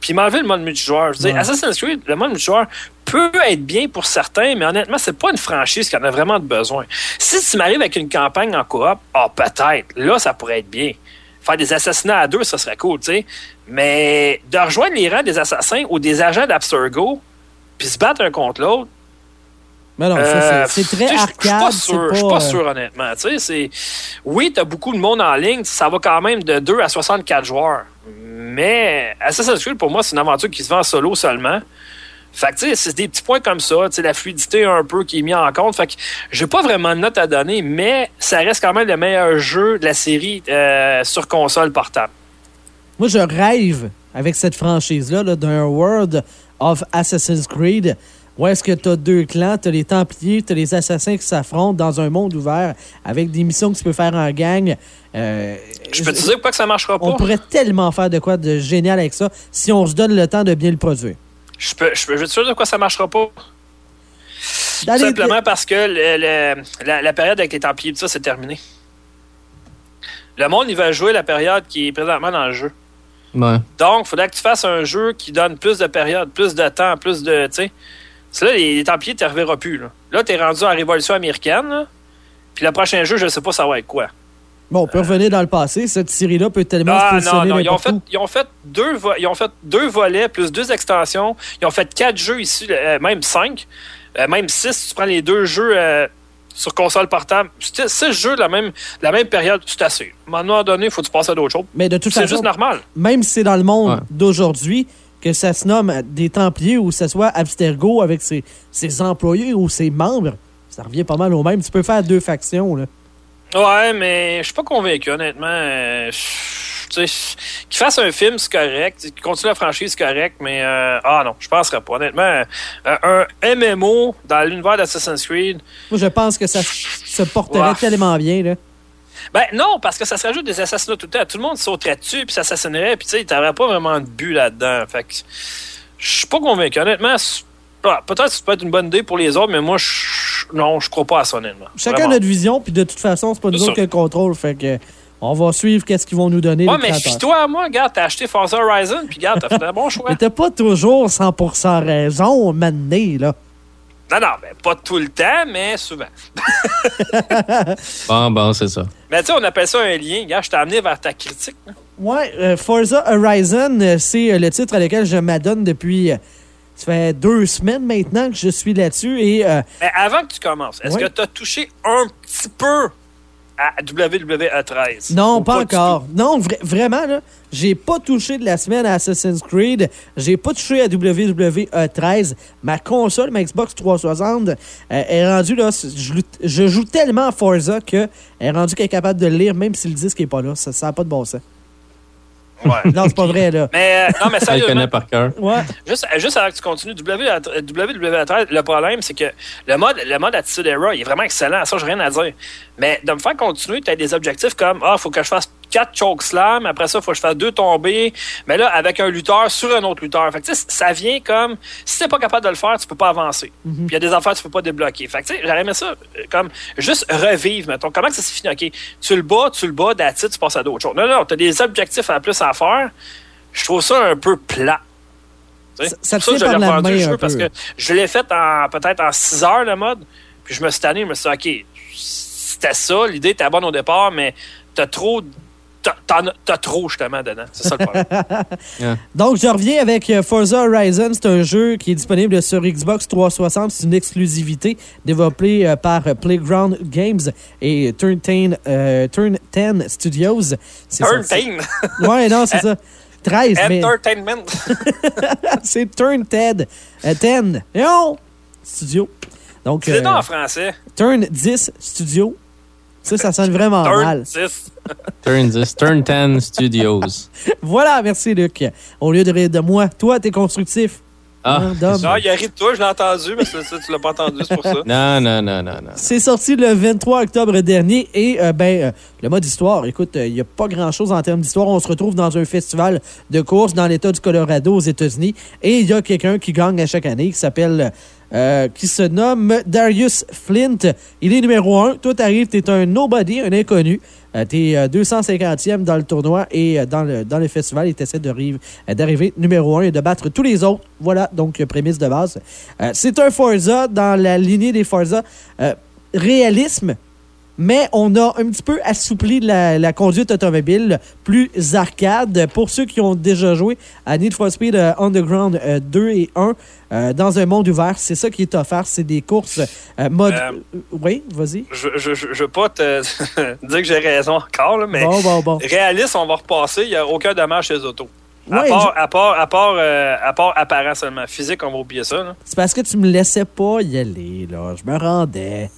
Puis m'enlever le mode multijoueur. Je veux dire. Assassin's Creed, le mode multijoueur peut être bien pour certains, mais honnêtement, c'est pas une franchise qui en a vraiment de besoin. Si tu m'arrives avec une campagne en coop, ah, peut-être. Là, ça pourrait être bien. Faire des assassinats à deux, ça serait cool, tu sais. Mais de rejoindre les rangs des assassins ou des agents d'Abstergo, puis se battre un contre l'autre, Mais non, ça, euh, c'est- très arcade. Je suis pas suis pas euh, sûr, honnêtement. Tu sais, c'est... Oui, tu as beaucoup de monde en ligne. Ça va quand même de 2 à 64 joueurs. Mais Assassin's Creed, pour moi, c'est une aventure qui se vend en solo seulement. Fait que, tu sais, c'est des petits points comme ça. La fluidité un peu qui est mis en compte. Fait que j'ai pas vraiment de note à donner, mais ça reste quand même le meilleur jeu de la série euh, sur console portable. Moi, je rêve avec cette franchise-là là, d'un World of Assassin's Creed. Où est-ce que tu as deux clans, tu as les Templiers, tu as les Assassins qui s'affrontent dans un monde ouvert avec des missions que tu peux faire en gang. Euh, Je peux te dire pourquoi que ça marchera pas? on pourrait tellement faire de quoi de génial avec ça si on se donne le temps de bien le produire. Je peux, je je te dire de quoi ça marchera pas? Dans Tout les- simplement parce que le- le- la, la période avec les Templiers, tout ça, c'est terminé. Le monde, il va jouer la période qui est présentement dans le jeu. Ouais. Donc, il faudrait que tu fasses un jeu qui donne plus de périodes, plus de temps, plus de. Tu sais. C'est là, les, les Templiers, tu ne reverras plus. Là, là tu es rendu en Révolution américaine. Puis le prochain jeu, je ne sais pas ça va être quoi. Bon, on peut revenir dans le passé. Cette série-là peut tellement se non, non, ils ont, fait, où. ils, ont fait deux ils ont fait deux volets plus deux extensions. Ils ont fait quatre jeux ici, euh, même cinq, euh, même six. Si tu prends les deux jeux euh, sur console portable, six jeux de la même, de la même période, c'est assez. À un moment donné, il faut que tu passes à d'autres choses. Mais de toute C'est façon, juste normal. même si c'est dans le monde Ouais. d'aujourd'hui, que ça se nomme des Templiers ou que ce soit Abstergo avec ses, ses employés ou ses membres, ça revient pas mal au même. Tu peux faire deux factions. Là. Ouais, mais je suis pas convaincu, honnêtement. Euh, qu'il fasse un film, c'est correct. Qu'il continue la franchise, c'est correct. Mais, euh, ah non, je penserais pas. Honnêtement, euh, un MMO dans l'univers d'Assassin's Creed, Moi, je pense que ça se porterait Ouais. tellement bien. Là. Ben non, parce que ça serait juste des assassinats tout le temps. Tout le monde sauterait dessus puis s'assassinerait. Puis tu sais, t'aurais pas vraiment de but là-dedans. Fait que je suis pas convaincu. Honnêtement, ah, peut-être que ça peut être une bonne idée pour les autres, mais moi, je, non, je crois pas à ça, honnêtement. Chacun a notre vision, puis de toute façon, c'est pas nous autres qui le contrôle. Fait que on va suivre qu'est-ce qu'ils vont nous donner. Ouais, les mais fie-toi à moi, regarde, t'as acheté Forza Horizon, puis regarde, t'as fait un bon choix. Mais t'as pas toujours 100% raison, mané, là. Non, non, ben, pas tout le temps, mais souvent. Bon, bon, c'est ça. Mais tu sais, on appelle ça un lien. Regarde, je t'ai amené vers ta critique. là. Ouais, euh, Forza Horizon, euh, c'est euh, le titre à lequel je m'adonne depuis. Ça fait deux semaines maintenant que je suis là-dessus et euh, Mais avant que tu commences, est-ce que tu as touché un petit peu à WWE 13? non, pas encore. Non, vra- vraiment, là, j'ai pas touché de la semaine à Assassin's Creed. J'ai pas touché à WWE 13. Ma console, ma Xbox 360, euh, est rendue là. Je, joue tellement à Forza que elle est rendue qu'elle est capable de le lire, même si le disque est pas là. Ça n'a pas de bon sens. Ouais. Non, c'est pas vrai, là. Mais euh, non, mais Ça connaît par cœur. Ouais. Juste, juste avant que tu continues, WWE13, le problème, c'est que le mode, le mode Attitude Era, il est vraiment excellent. Ça, j'ai rien à dire. Mais de me faire continuer, tu as des objectifs comme, ah, faut que je fasse quatre choke slams, après ça, faut que je fasse deux tombées, mais là, avec un lutteur sur un autre lutteur. Fait que, ça vient comme, si t'es pas capable de le faire, tu peux pas avancer. Puis il y a des affaires que tu peux pas débloquer. Fait que, tu sais, j'aurais aimé ça, euh, comme, juste revivre, mettons. Comment que ça s'est fini? OK, tu le bats, tu le bats, it, tu passes à d'autres choses. Non, non, t'as des objectifs à plus à faire. Je trouve ça un peu plat. Ça- ça te C'est pour tient que je l'ai main le jeu, parce que je l'ai fait en peut-être en 6 heures le mode. Puis je me suis tanné, je me suis dit, OK, c'était ça, l'idée était bonne au départ, mais t'as trop. T'as- trop justement dedans. C'est ça le problème. Donc, je reviens avec euh, Forza Horizon. C'est un jeu qui est disponible sur Xbox 360. C'est une exclusivité développée euh, par Playground Games et Turn 10, euh, Turn 10 Studios. Sorti- Entertain. Ouais, non, c'est ça. 13, mais Entertainment. c'est Turn 10. euh, 10. Non! Studio. Donc, C'est euh, dans en français. Turn 10 Studio. Ça, ça sonne vraiment Turn mal. 10. Turn 10, Turn 10 Studios. Voilà, merci Luc. Au lieu de rire de moi, toi, t'es constructif. Ah, Hein, Dom? Ah, il a ri de toi, je l'ai entendu, mais ça, tu l'as pas entendu, c'est pour ça. non, non, non, non, non. C'est sorti le 23 octobre dernier et euh, ben euh, le mode histoire, écoute, il n'y a pas grand-chose en termes d'histoire. On se retrouve dans un festival de course dans l'État du Colorado aux États-Unis et il y a quelqu'un qui gagne à chaque année qui s'appelle euh, qui se nomme Darius Flint. Il est numéro un. Toi, t'arrives, t'es un nobody, un inconnu. Euh, t'es euh, 250e dans le tournoi et euh, dans, le, dans le festival, et t'essaies euh, d'arriver numéro un et de battre tous les autres. Voilà, donc euh, prémisse de base. Euh, c'est un Forza dans la lignée des Forza. Euh, réalisme, mais on a un petit peu assoupli la, la conduite automobile, plus arcade. Pour ceux qui ont déjà joué à Need for Speed euh, Underground euh, 2 et 1, euh, dans un monde ouvert, c'est ça qui est offert. C'est des courses euh, mode... Euh, oui, vas-y. Je, je, je, je veux pas te dire que j'ai raison encore, là, mais Bon, bon, bon. réaliste, on va repasser, il n'y a aucun dommage chez les autos. À, Ouais, part, à, part, à, part, euh, à part apparent seulement. Physique, on va oublier ça. C'est parce que tu me laissais pas y aller, là. Je me rendais.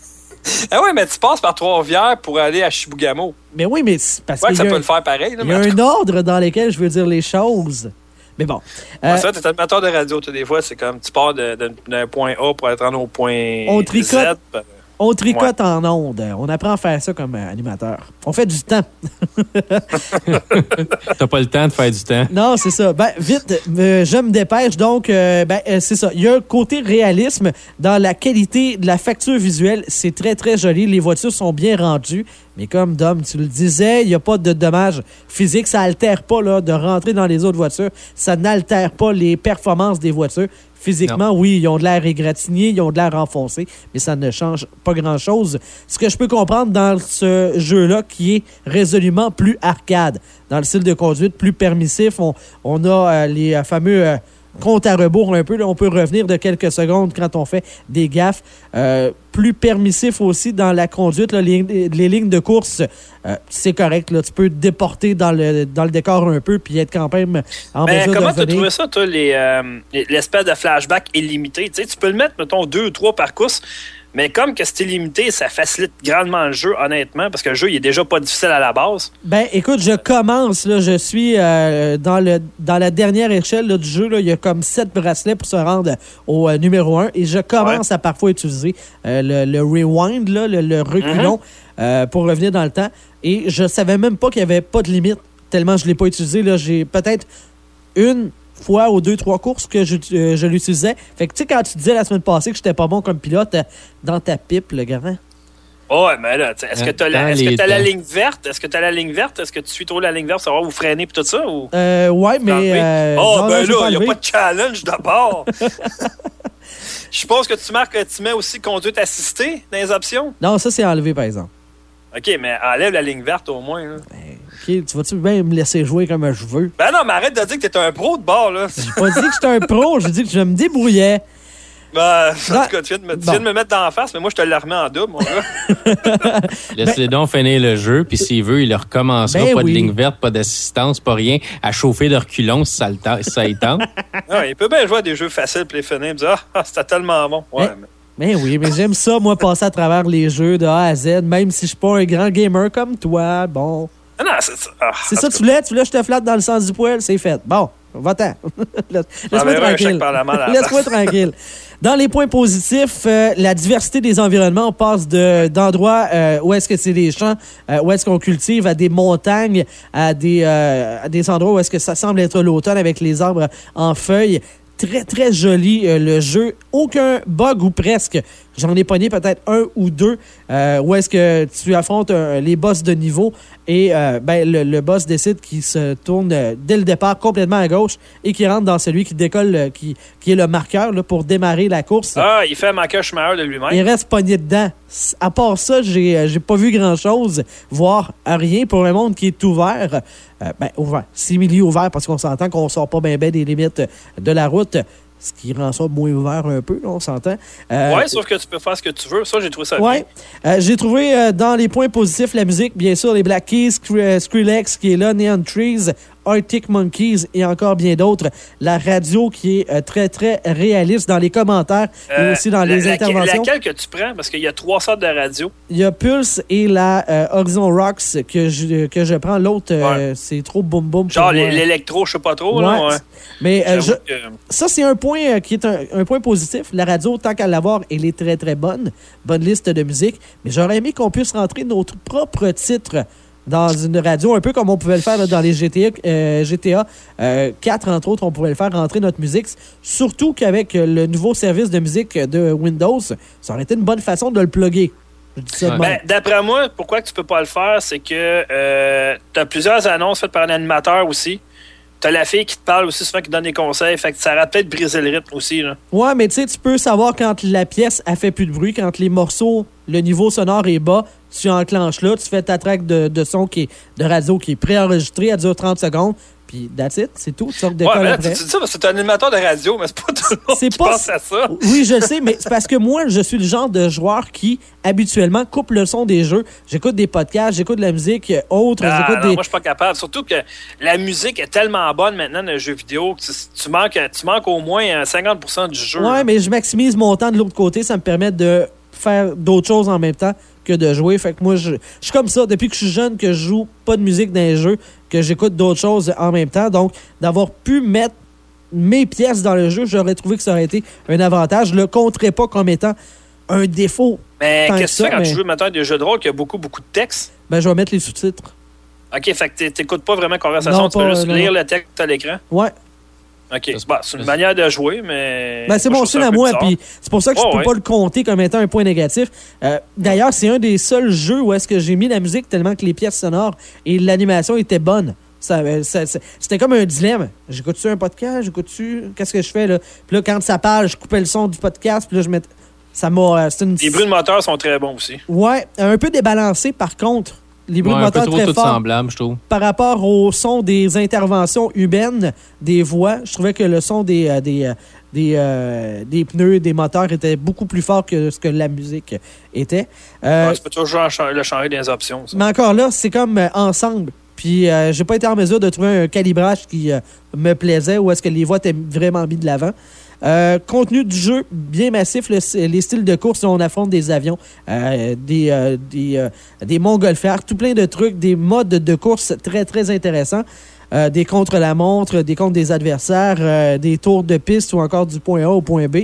Ah oui, mais tu passes par Trois-Rivières pour aller à Chibougamau. Mais oui, mais parce Ouais, qu'il ça peut un- le faire pareil. Il y a un ordre dans lequel je veux dire les choses. Mais bon. Euh, ça, t'es animateur de radio, tu des fois, c'est comme tu pars d'un point A pour être rendre au point On tricote. Z. On tricote en ondes. On apprend à faire ça comme euh, animateur. On fait du temps. T'as pas le temps de faire du temps. Non, c'est ça. Ben, vite, euh, je me dépêche. Donc, euh, ben, euh, c'est ça. Il y a un côté réalisme dans la qualité de la facture visuelle. C'est très, très joli. Les voitures sont bien rendues. Mais comme Dom, tu le disais, il n'y a pas de dommages physiques. Ça altère pas là, de rentrer dans les autres voitures. Ça n'altère pas les performances des voitures. Physiquement, oui, ils ont de l'air égratigné, ils ont de l'air enfoncé, mais ça ne change pas grand-chose. Ce que je peux comprendre dans ce jeu-là, qui est résolument plus arcade, dans le style de conduite plus permissif, on, on a euh, les euh, fameux euh, comptes à rebours un peu. là. on peut revenir de quelques secondes quand on fait des gaffes. Euh, plus permissif aussi dans la conduite, là, les, les lignes de course, euh, c'est correct. Là, tu peux te déporter dans le, dans le décor un peu puis être quand même en Mais mesure comment tu as trouvé ça, toi, les, euh, les- l'espèce de flashback illimité? Tu sais, tu peux le mettre, mettons, deux ou trois par course, mais comme que c'est illimité, ça facilite grandement le jeu, honnêtement, parce que le jeu, il est déjà pas difficile à la base. Ben, écoute, je commence, là, je suis euh, dans, le, dans la dernière échelle là, du jeu. Là, il y a comme sept bracelets pour se rendre au euh, numéro un. Et je commence à parfois utiliser euh, le, le rewind, là, le, le reculon, euh, pour revenir dans le temps. Et je savais même pas qu'il n'y avait pas de limite, tellement je ne l'ai pas utilisé. Là, J'ai peut-être une fois ou deux, trois courses que je, euh, je l'utilisais. Fait que, tu sais, quand tu disais la semaine passée que j'étais pas bon comme pilote, euh, dans ta pipe, le grand. Oh, ouais, mais là, tu sais, est-ce que tu as, la, est-ce que t'as la ligne verte? Est-ce que tu as la ligne verte? Est-ce que tu suis trop la ligne verte pour savoir où freiner et tout ça? Ou... Euh, ouais, mais. euh, oh, non, ben là, il n'y a pas de challenge d'abord. Je suppose que tu marques, tu mets aussi conduite assistée dans les options? Non, ça, c'est enlevé, par exemple. OK, mais enlève la ligne verte au moins. là. OK, tu vas-tu bien me laisser jouer comme je veux? Ben non, mais arrête de dire que t'es un pro de bord, là. J'ai pas dit que j'étais un pro, j'ai dit que je me débrouillais. Ben, en Non. tout cas, tu viens de me, tu Bon. viens de me mettre dans la face, mais moi, je te la remets en double, mon gars. Laisse-les donc finir le jeu, puis s'il veut, il recommencera. Ben pas oui. de ligne verte, pas d'assistance, pas rien. À chauffer de reculons si ça, le si ça y tente. Ah, il peut bien jouer à des jeux faciles pour les finir et me dire Ah, c'était tellement bon. Ouais, Mais- mais- Mais oui, mais j'aime ça, moi, passer à travers les jeux de A à Z, même si je suis pas un grand gamer comme toi. Bon. Ah non, c'est ça. Ah, ça, tout tu voulais? Tu voulais que je te flatte dans le sens du poil? C'est fait. Bon, va-t'en. Laisse- Laisse-moi Enverra un tranquille. Laisse-moi tranquille. Dans les points positifs, euh, la diversité des environnements, on passe de- d'endroits euh, où est-ce que c'est des champs, euh, où est-ce qu'on cultive, à des montagnes, à des, à des endroits où est-ce que ça semble être l'automne avec les arbres en feuilles. Très, très joli euh, le jeu. Aucun bug ou presque J'en ai pogné peut-être un ou deux euh, où est-ce que tu affrontes euh, les boss de niveau et euh, ben, le, le boss décide qu'il se tourne dès le départ complètement à gauche et qui rentre dans celui qui décolle, qui, qui est le marqueur là, pour démarrer la course. Ah, il fait Michael Schumacher de lui-même. Il reste pogné dedans. À part ça, j'ai j'ai pas vu grand-chose, voire rien pour un monde qui est ouvert. Ben, ouvert. Simili ouvert parce qu'on s'entend qu'on sort pas bien des limites de la route, ce qui rend ça moins ouvert un peu, là, on s'entend. Euh, Ouais, sauf que tu peux faire ce que tu veux. Ça, j'ai trouvé ça Ouais. bien. Euh, J'ai trouvé euh, dans les points positifs la musique, bien sûr, les Black Keys, Skri- Skrillex qui est là, Neon Trees, Arctic Monkeys et encore bien d'autres. La radio qui est euh, très, très réaliste dans les commentaires et Euh, aussi dans les interventions. Laquelle que tu prends? Parce qu'il y a trois sortes de radios. Il y a Pulse et la euh, Horizon Rocks que je, que je prends. L'autre, euh, c'est trop boum boum. Genre l'électro, je sais pas trop. Ouais. ouais. Mais euh, je- J'avoue que- ça, c'est un point euh, qui est un, un point positif. La radio, tant qu'à l'avoir, elle est très, très bonne. Bonne liste de musique. Mais j'aurais aimé qu'on puisse rentrer notre propre titre dans une radio, un peu comme on pouvait le faire là, dans les GTA, euh, GTA euh, 4, entre autres, on pouvait le faire rentrer notre musique. Surtout qu'avec euh, le nouveau service de musique de Windows, ça aurait été une bonne façon de le plugger. Ben, D'après moi, pourquoi tu peux pas le faire, c'est que euh, tu as plusieurs annonces faites par un animateur aussi. Tu as la fille qui te parle aussi souvent, qui donne des conseils. Fait que ça aurait peut-être brisé le rythme aussi. Là. Ouais, mais tu sais, tu peux savoir quand la pièce a fait plus de bruit, quand les morceaux, le niveau sonore est bas, tu enclenches là, tu fais ta track de, de son qui est, de radio qui est préenregistrée, elle dure 30 secondes, puis that's it, c'est tout, tu sors de Ouais, après. tu, dis ça parce que c'est un animateur de radio, mais c'est pas tout le monde C'est qui pas- pense à ça. Oui, je le sais, mais c'est parce que moi, je suis le genre de joueur qui, habituellement, coupe le son des jeux. J'écoute des podcasts, j'écoute de la musique euh, autre, Ah, j'écoute non, des... Moi, je suis pas capable. Surtout que la musique est tellement bonne maintenant dans les jeux vidéo que tu, tu manques, tu manques au moins euh, 50 du jeu. Ouais, mais je maximise mon temps de l'autre côté. Ça me permet de faire d'autres choses en même temps que de jouer. Fait que moi, je, je suis comme ça. Depuis que je suis jeune, que je joue pas de musique dans les jeux, que j'écoute d'autres choses en même temps. Donc, d'avoir pu mettre mes pièces dans le jeu, j'aurais trouvé que ça aurait été un avantage. Je le compterais pas comme étant un défaut. mais qu'est-ce que tu fais quand tu joues maintenant des jeux de rôle qui a beaucoup, beaucoup de texte? Ben, je vais mettre les sous-titres. OK, fait que t'é- t'écoutes pas vraiment la conversation, Non, tu peux juste lire non. le texte à l'écran? Ouais. OK, c'est- Bah, une manière de jouer, mais... Ben, c'est mon un à moi, puis c'est pour ça que je Oh, peux ouais. pas le compter comme étant un point négatif. Euh, D'ailleurs, c'est un des seuls jeux où est-ce que j'ai mis la musique tellement que les pièces sonores et l'animation étaient bonnes. Ça, euh, ça- ça- C'était comme un dilemme. J'écoute-tu un podcast? J'écoute-tu? Qu'est-ce que je fais là? Puis là, quand ça parle, je coupais le son du podcast, puis là, je mettais... Ça m'a... euh, C'est une... Les bruits de moteur sont très bons aussi. Ouais, un peu débalancé par contre. Les bruits Ouais, de moteur trop très forts je trouve. par rapport au son des interventions humaines, des voix, je trouvais que le son des, euh, des, euh, des, euh, des pneus, des moteurs était beaucoup plus fort que ce que la musique était. Euh, Ouais, tu peux toujours le changer les options. ça. mais encore là, c'est comme ensemble. Puis euh, j'ai pas été en mesure de trouver un calibrage qui euh, me plaisait ou est-ce que les voix étaient vraiment mis de l'avant. Euh, contenu du jeu bien massif, le- les styles de course, on affronte des avions, euh, des, euh, des, euh, des montgolfières, tout plein de trucs, des modes de course très, très intéressants. Euh, des contre-la-montre, des contre des adversaires, euh, des tours de piste ou encore du point A au point B.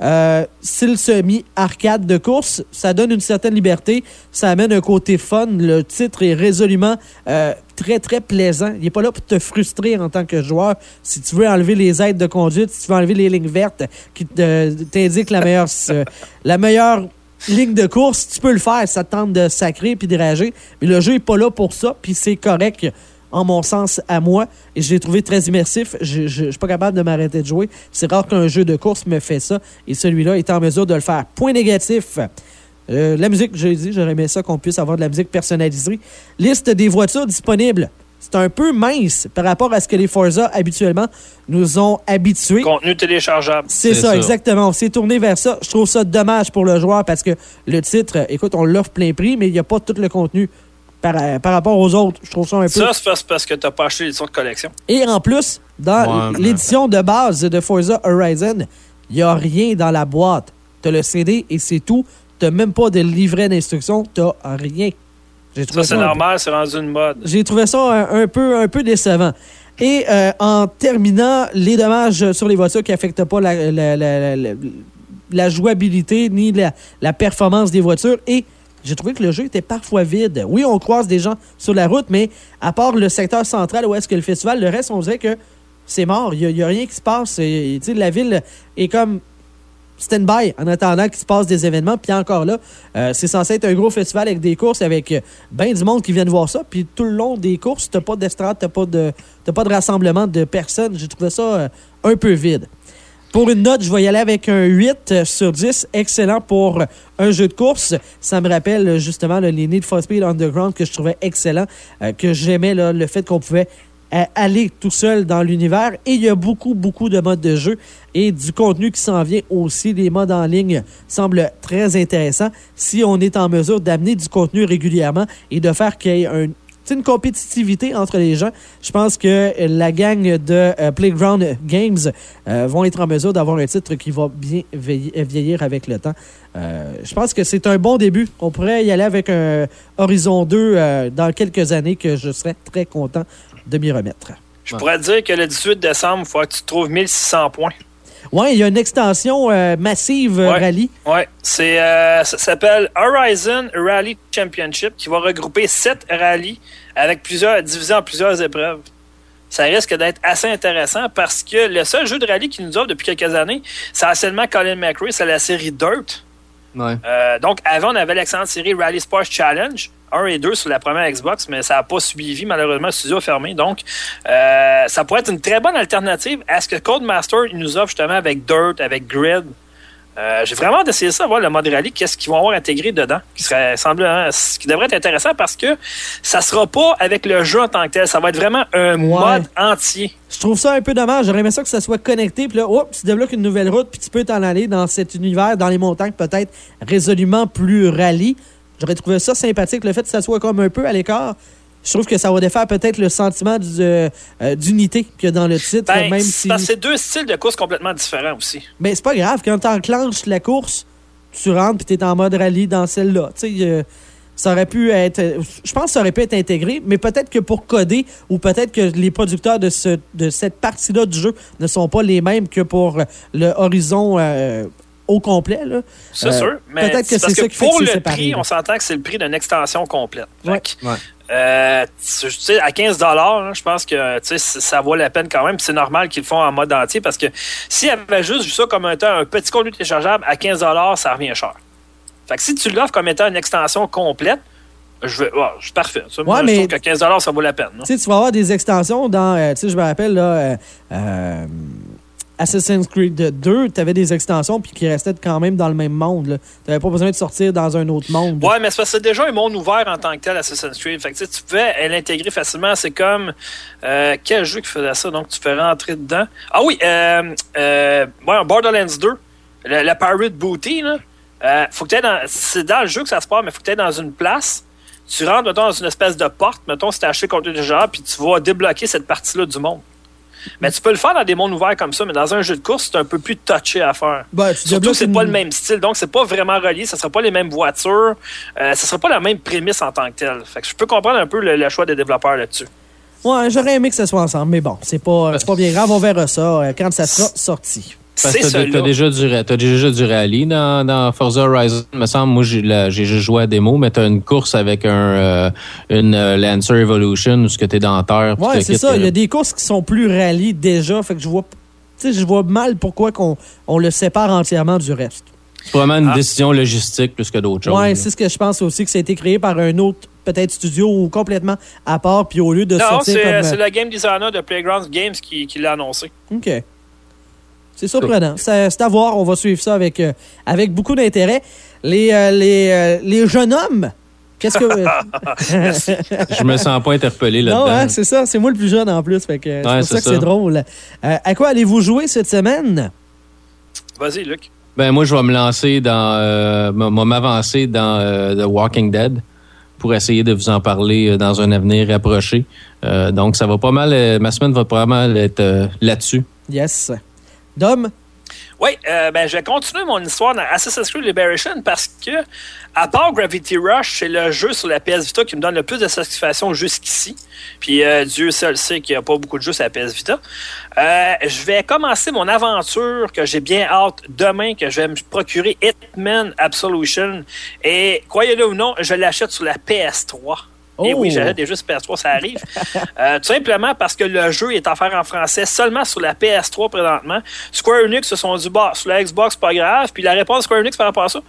Euh, style semi-arcade de course, ça donne une certaine liberté, ça amène un côté fun. Le titre est résolument euh, très, très plaisant. Il n'est pas là pour te frustrer en tant que joueur. Si tu veux enlever les aides de conduite, si tu veux enlever les lignes vertes qui t'indiquent la meilleure, la meilleure ligne de course, tu peux le faire. Ça te tente de sacrer puis de rager. Mais le jeu n'est pas là pour ça, puis c'est correct en mon sens à moi. Et je l'ai trouvé très immersif. Je je- je suis pas capable de m'arrêter de jouer. C'est rare qu'un jeu de course me fait ça. Et celui-là est en mesure de le faire. Point négatif. Euh, la musique, j'ai dit, j'aurais aimé ça qu'on puisse avoir de la musique personnalisée. Liste des voitures disponibles. C'est un peu mince par rapport à ce que les Forza habituellement nous ont habitués. Contenu téléchargeable. C'est ça, ça. exactement. On s'est tourné vers ça. Je trouve ça dommage pour le joueur parce que le titre, écoute, on l'offre plein prix, mais il n'y a pas tout le contenu par, par rapport aux autres. Je trouve ça un peu. Ça, c'est parce- parce que t'as pas acheté l'édition de collection. Et en plus, dans Ouais, l'édition de base de Forza Horizon, il n'y a rien dans la boîte. Tu as le CD et c'est tout. Tu même pas de livret d'instruction. Tu rien. J'ai trouvé Ça, c'est peu- normal, c'est rendu une mode. j'ai trouvé ça un, un peu, un peu décevant. Et euh, en terminant, les dommages sur les voitures qui n'affectent pas la, la- la- la- la jouabilité ni la, la performance des voitures. Et j'ai trouvé que le jeu était parfois vide. Oui, on croise des gens sur la route, mais à part le secteur central où est-ce que le festival, le reste, on dirait que c'est mort. Il n'y a, rien qui se passe. La ville est comme stand-by en attendant qu'il se passe des événements. Puis encore là, euh, c'est censé être un gros festival avec des courses, avec euh, ben du monde qui viennent voir ça. Puis tout le long des courses, t'as pas d'estrade, t'as pas de, pas de rassemblement de personnes. J'ai trouvé ça euh, un peu vide. Pour une note, je vais y aller avec un 8 sur 10. Excellent pour un jeu de course. Ça me rappelle justement là, les Need Speed Underground que je trouvais excellent, euh, que j'aimais le fait qu'on pouvait euh, aller tout seul dans l'univers. Et il y a beaucoup, beaucoup de modes de jeu et du contenu qui s'en vient aussi. Les modes en ligne semblent très intéressants si on est en mesure d'amener du contenu régulièrement et de faire qu'il y ait un c'est une compétitivité entre les gens. Je pense que la gang de euh, Playground Games euh, vont être en mesure d'avoir un titre qui va bien veiller- vieillir avec le temps. Euh, je pense que c'est un bon début. On pourrait y aller avec un Horizon 2 euh, dans quelques années que je serais très content de m'y remettre. Je pourrais dire que le 18 décembre, il faut que tu trouves 1600 points. Ouais, il y a une extension euh, massive euh, Ouais. rallye. C'est euh, ça s'appelle Horizon Rally Championship qui va regrouper sept rallyes avec plusieurs divisés en plusieurs épreuves. Ça risque d'être assez intéressant parce que le seul jeu de rallye qui nous offre depuis quelques années, c'est seulement Colin McRae, c'est la série Dirt. Ouais. Euh, donc, avant, on avait l'excellente série Rally Sports Challenge, 1 et 2 sur la première Xbox, mais ça n'a pas suivi, malheureusement, le studio a fermé. Donc, euh, ça pourrait être une très bonne alternative à ce que Codemaster nous offre justement avec Dirt, avec Grid. Euh, J'ai vraiment d'essayer ça, voir le mode rallye, qu'est-ce qu'ils vont avoir intégré dedans, qui serait ce qui devrait être intéressant parce que ça sera pas avec le jeu en tant que tel, ça va être vraiment un mode entier. Je trouve ça un peu dommage. J'aurais aimé ça que ça soit connecté. Puis là, hop, tu débloques une nouvelle route, puis tu peux t'en aller dans cet univers, dans les montagnes, peut-être résolument plus rallye. J'aurais trouvé ça sympathique, le fait que ça soit comme un peu à l'écart. Je trouve que ça va défaire peut-être le sentiment euh, euh, d'unité qu'il y a dans le titre, Ben, même c'est si. parce que c'est deux styles de course complètement différents aussi. Mais c'est pas grave, quand tu enclenches la course, tu rentres puis tu es en mode rallye dans celle-là. Tu sais, euh, ça aurait pu être. Je pense que ça aurait pu être intégré, mais peut-être que pour coder, ou peut-être que les producteurs de, ce, de cette partie-là du jeu ne sont pas les mêmes que pour le Horizon euh, au complet. Là. C'est Euh, sûr, mais peut-être que c'est parce c'est ça qui fait pour que c'est le séparé, prix, là. on s'entend que c'est le prix d'une extension complète. Ouais. Fait que, Ouais. euh, tu sais, à 15 dollars, je pense que tu sais, ça vaut la peine quand même. C'est normal qu'ils le font en mode entier parce que s'ils avaient juste vu ça comme étant un petit contenu téléchargeable à 15 dollars, ça revient cher. Fait que si tu l'offres comme étant une extension complète, je vais, ouais, c'est parfait. Ça, moi, mais- Je trouve que 15 dollars, ça vaut la peine. Tu sais, tu vas avoir des extensions dans. euh, tu sais, je me rappelle, là. euh, euh, Assassin's Creed 2, tu avais des extensions puis qui restaient quand même dans le même monde. Tu n'avais pas besoin de sortir dans un autre monde. Ouais, mais c'est déjà un monde ouvert en tant que tel, Assassin's Creed. Fait que, tu pouvais l'intégrer facilement. C'est comme... euh, quel jeu qui faisait ça? Donc, tu fais rentrer dedans. Ah oui, euh, euh, ouais, Borderlands 2, le, le Pirate Booty. Euh, faut que dans... C'est dans le jeu que ça se passe, mais faut que tu dans une place. Tu rentres, mettons, dans une espèce de porte. Mettons, si t'as acheté contre du genre, puis tu vas débloquer cette partie-là du monde. Mais tu peux le faire dans des mondes ouverts comme ça, mais dans un jeu de course, c'est un peu plus touché à faire. Ben, Surtout c'est une- pas le même style, donc c'est pas vraiment relié, ça sera pas les mêmes voitures, euh, ça sera pas la même prémisse en tant que telle. Fait que je peux comprendre un peu le, le choix des développeurs là-dessus. Ouais, j'aurais aimé que ça soit ensemble, mais bon, c'est pas, c'est pas bien grave, on verra ça euh, quand ça sera sorti. Parce C'est que t'as, déjà du, t'as déjà du rallye dans, dans Forza Horizon. me semble, moi, j'ai, juste joué à démo, mais t'as une course avec un, euh, une euh, Lancer Evolution où ce que t'es dans la terre. Ouais, c'est ça. euh, Il y a des courses qui sont plus rallies déjà, fait que je vois, tu sais, je vois mal pourquoi qu'on on le sépare entièrement du reste. C'est vraiment une Ah. décision logistique plus que d'autres choses. Ouais, là. c'est ce que je pense aussi que ça a été créé par un autre peut-être studio ou complètement à part, puis au lieu de Non, sortir c'est, comme. c'est le game designer de Playground Games qui, qui l'a annoncé. OK. C'est surprenant. C'est c'est à voir. On va suivre ça avec, euh, avec beaucoup d'intérêt. Les, euh, les, euh, les jeunes hommes, qu'est-ce que. Je me sens pas interpellé là-dedans. non, hein, c'est ça. C'est moi le plus jeune en plus. C'est pour ça que c'est drôle. Euh, à quoi allez-vous jouer cette semaine? Vas-y, Luc. Ben moi, je vais me lancer dans, euh, m'avancer dans euh, The Walking Dead pour essayer de vous en parler euh, dans un avenir rapproché. Euh, donc, ça va pas mal. euh, ma semaine va pas mal être euh, là-dessus. Yes. Dom? Oui, euh, ben, je vais continuer mon histoire dans Assassin's Creed Liberation parce que, à part Gravity Rush, c'est le jeu sur la PS Vita qui me donne le plus de satisfaction jusqu'ici. Puis euh, Dieu seul sait qu'il n'y a pas beaucoup de jeux sur la PS Vita. Euh, je vais commencer mon aventure que j'ai bien hâte demain, que je vais me procurer Hitman Absolution. Et croyez-le ou non, je l'achète sur la PS3. Et oui, Oh. j'achète des jeux sur PS3, ça arrive. Euh, tout simplement parce que le jeu est offert en français seulement sur la PS3 présentement. Square Enix se sont dit, bah, sur la Xbox, pas grave. Puis la réponse de Square Enix par rapport à ça,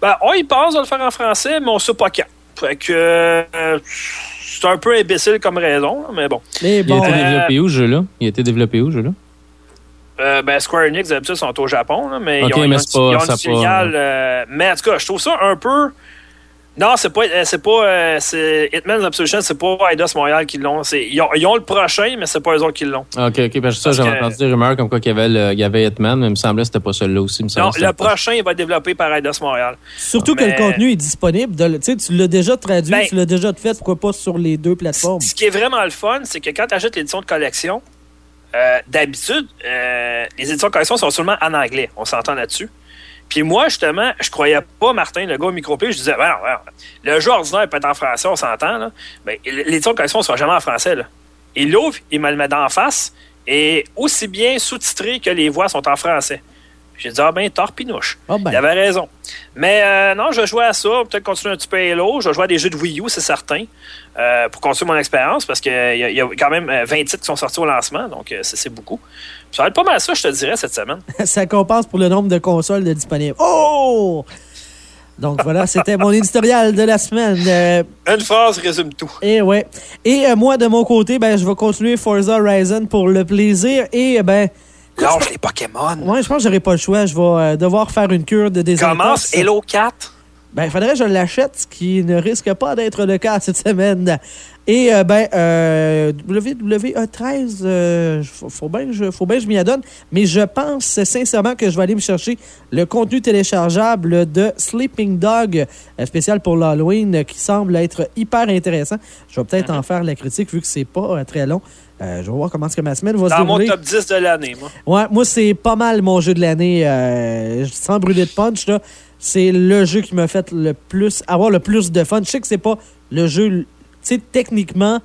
ben, on y pense de le faire en français, mais on sait pas quand. Fait que euh, c'est un peu imbécile comme raison, mais bon. Mais Il a été euh, développé où, ce jeu-là? Il a été développé où, ce jeu-là? Euh, ben, Square Enix, d'habitude, sont au Japon, là, mais ils ont, ils pas- ils pas- euh, mais en tout cas, je trouve ça un peu. Non, c'est pas, euh, c'est pas, euh, c'est Hitman's Absolution, c'est pas Eidos Montréal qui l'ont. C'est- Ils ont, ils ont le prochain, mais c'est pas eux autres qui l'ont. OK, OK. Parce que ça, Parce j'avais que- entendu des rumeurs comme quoi qu'il y avait, le- il y avait Hitman, mais il me semblait que c'était pas celui-là aussi. Me Non, le prochain, il va être développé par Eidos Montréal. surtout que le contenu est disponible. de tu l'as déjà traduit, Ben- tu l'as déjà fait, pourquoi pas sur les deux plateformes? Ce qui est vraiment le fun, c'est que quand tu achètes l'édition de collection, euh, d'habitude, euh, les éditions de collection sont seulement en anglais. On s'entend là-dessus. Puis moi, justement, je croyais pas, Martin, le gars au micro-pied, je disais, ben non, ben non, le jeu ordinaire peut être en français, on s'entend, là. Ben, l'édition de collection ne sera jamais en français, là. Il l'ouvre, il me le met d'en face, et aussi bien sous-titré que les voix sont en français. J'ai dit, ah ben, torpinouche. Ben. Il avait raison. Mais euh, non, je vais jouer à ça, peut-être continuer un petit peu Halo. Je vais jouer à des jeux de Wii U, c'est certain, euh, pour continuer mon expérience, parce qu'il y, y a quand même euh, 20 titres qui sont sortis au lancement, donc euh, c'est beaucoup. Ça va être pas mal ça, je te dirais, cette semaine. ça compense pour le nombre de consoles de disponibles. Oh! Donc voilà, c'était mon éditorial de la semaine. Euh, Une phrase résume tout. et ouais. Et euh, moi, de mon côté, ben, je vais continuer Forza Horizon pour le plaisir. Et euh, ben, Lâche les Pokémon. ouais, je pense que j'aurai pas le choix. Je vais euh, devoir faire une cure de désintox. Commence Halo 4. Ben, il faudrait que je l'achète, ce qui ne risque pas d'être le cas cette semaine. Et, euh, ben, euh, WWE13, euh, faut, bien que je, faut bien que je m'y adonne, mais je pense sincèrement que je vais aller me chercher le contenu téléchargeable de Sleeping Dog, euh, spécial pour l'Halloween, euh, qui semble être hyper intéressant. Je vais peut-être en faire la critique vu que c'est pas euh, très long. Euh, je vais voir comment est-ce que ma semaine va se Dans mon dérouler. top 10 de l'année, moi. Ouais, moi, c'est pas mal mon jeu de l'année. euh, sans brûler de punch, là. C'est le jeu qui m'a fait le plus, avoir le plus de fun. Je sais que c'est pas le jeu, sais, techniquement,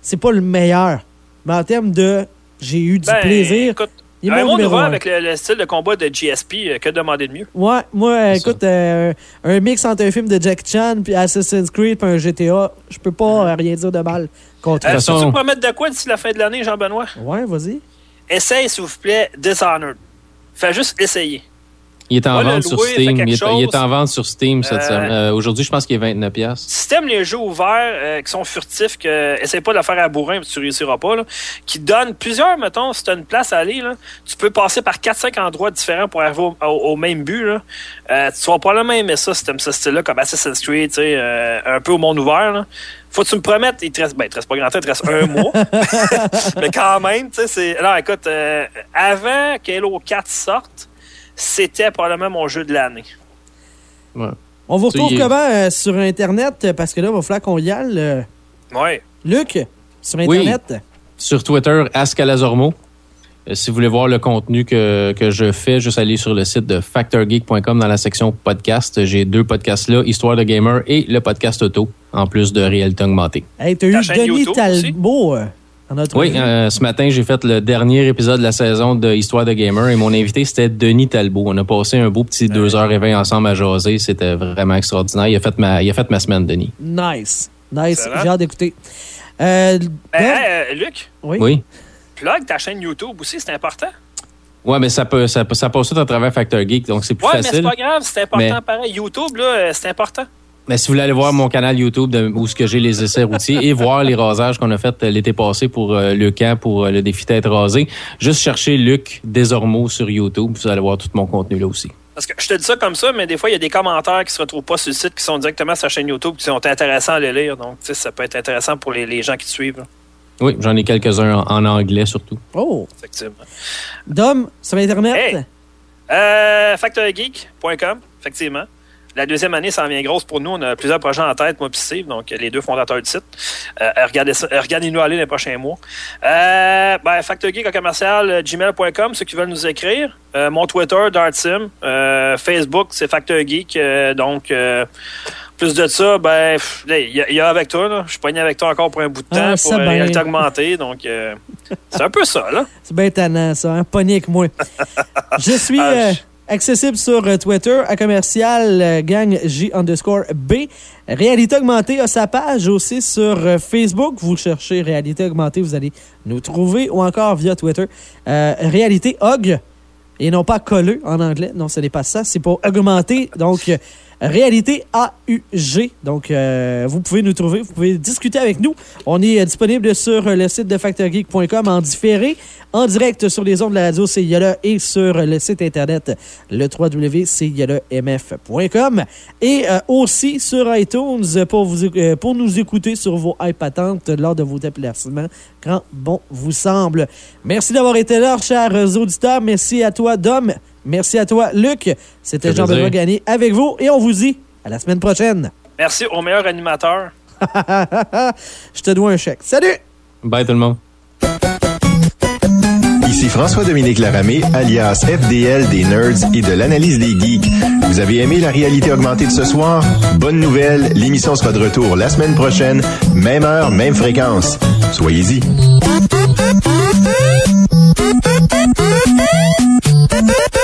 c'est pas le meilleur. Mais en termes de, j'ai eu du Ben, plaisir. Écoute, Il est un va un. avec le, le style de combat de GSP, euh, que demander de mieux? Ouais, moi, écoute, euh, un mix entre un film de Jack Chan puis Assassin's Creed puis un GTA, je peux pas euh, rien dire de mal contre Euh, façon- tu me promettre de quoi d'ici la fin de l'année, Jean-Benoît? Ouais, vas-y. Essaye, s'il vous plaît, Dishonored. Fais juste essayer. Il est en Va vente sur louer, Steam. Il est, il est chose. en vente sur Steam cette Euh, semaine. Euh, Aujourd'hui, je pense qu'il est 29$. piastres. Si t'aimes les jeux ouverts euh, qui sont furtifs, que essaye pas de le faire à bourrin, tu réussiras pas, là, qui donnent plusieurs, mettons, si t'as une place à aller, là, tu peux passer par 4-5 endroits différents pour arriver au, au- au même but. Là. Euh, tu vas probablement aimer ça si t'aimes ce style-là, comme Assassin's Creed, tu sais, euh, un peu au monde ouvert. Là. Faut que tu me promettes, il te reste, ben, il te reste pas grand temps, il te reste un mois. Mais quand même, tu sais, c'est. Non, écoute, euh, avant qu'Halo 4 sorte, c'était probablement mon jeu de l'année. Ouais. On vous retrouve comment euh, sur Internet? euh, Parce que là, il va falloir qu'on y aille. euh. Ouais. Luc, sur Oui. Internet? Sur Twitter, Ascalazormo. Euh, si vous voulez voir le contenu que, que je fais, juste aller sur le site de factorgeek.com dans la section podcast. J'ai deux podcasts là, Histoire de Gamer et le podcast auto, en plus de réalité augmentée. Hey, t'as Ta eu Denis YouTube Talbot notre Oui, euh, ce matin, j'ai fait le dernier épisode de la saison de Histoire de Gamer et mon invité, c'était Denis Talbot. On a passé un beau petit deux heures et vingt ensemble à jaser. C'était vraiment extraordinaire. Il a fait ma, il a fait ma semaine, Denis. Nice. Nice. J'ai hâte d'écouter. Euh, Ben, euh, Luc, oui. Oui. plug ta chaîne YouTube aussi, c'est important. Ouais, mais ça peut, ça, peut- ça passe tout à travers Factor Geek, donc c'est plus Ouais, mais c'est facile. pas grave, c'est important Mais- pareil. YouTube, là, c'est important. Mais si vous voulez aller voir mon canal YouTube de, où ce que j'ai les essais routiers et voir les rasages qu'on a fait euh, l'été passé pour euh, le camp pour euh, le défi tête rasée, juste chercher Luc Desormeaux sur YouTube, vous allez voir tout mon contenu là aussi. Parce que je te dis ça comme ça, mais des fois, il y a des commentaires qui se retrouvent pas sur le site, qui sont directement sur la chaîne YouTube, qui sont intéressants à les lire. Donc, tu sais, ça peut être intéressant pour les, les gens qui te suivent, là, Oui, j'en ai quelques-uns en, en anglais surtout. Oh. effectivement. Dom, sur Internet? Hey. Euh, factorgeek.com, effectivement. La deuxième année s'en vient grosse pour nous. On a plusieurs projets en tête, moi et Steve, donc les deux fondateurs du site. Euh, regardez euh, Regardez-nous aller les prochains mois. Euh, ben, factorgeek commercial euh, gmail.com, ceux qui veulent nous écrire. Euh, mon Twitter, DartSim. Euh, Facebook, c'est factorgeek. Euh, donc, euh, plus de ça, ben, il y, a- il y a avec toi. Là. Je suis pogné avec toi encore pour un bout de Ah, temps, pour euh, ben. réalité augmentée. Donc, euh, c'est un peu ça, là. C'est bien tannant, ça. Hein? Pogné avec moi. Je suis... Accessible sur euh, Twitter à commercial euh, gang J underscore B. Réalité augmentée a sa page aussi sur euh, Facebook. Vous cherchez Réalité augmentée, vous allez nous trouver ou encore via Twitter. Réalité Aug et non pas colleux en anglais. Non, ce n'est pas ça. C'est pour augmenter. Donc, Réalité AUG. Donc, euh, vous pouvez nous trouver, vous pouvez discuter avec nous. On est euh, disponible sur euh, le site de factorgeek.com en différé, en direct sur les ondes de la radio CILE et sur le site internet le www.cilemf.com et aussi sur iTunes pour, vous, pour nous écouter sur vos iPatentes lors de vos déplacements quand bon vous semble. Merci d'avoir été là, chers auditeurs. Merci à toi, Dom. Merci à toi, Luc. C'était Jean-Benoît. Gagné avec vous et on vous dit à la semaine prochaine. Merci au meilleur animateur. Je te dois un chèque. Salut! Bye tout le monde. Ici François-Dominique Laramé, alias FDL des Nerds et de l'analyse des geeks. Vous avez aimé la réalité augmentée de ce soir? Bonne nouvelle, l'émission sera de retour la semaine prochaine, même heure, même fréquence. Soyez-y.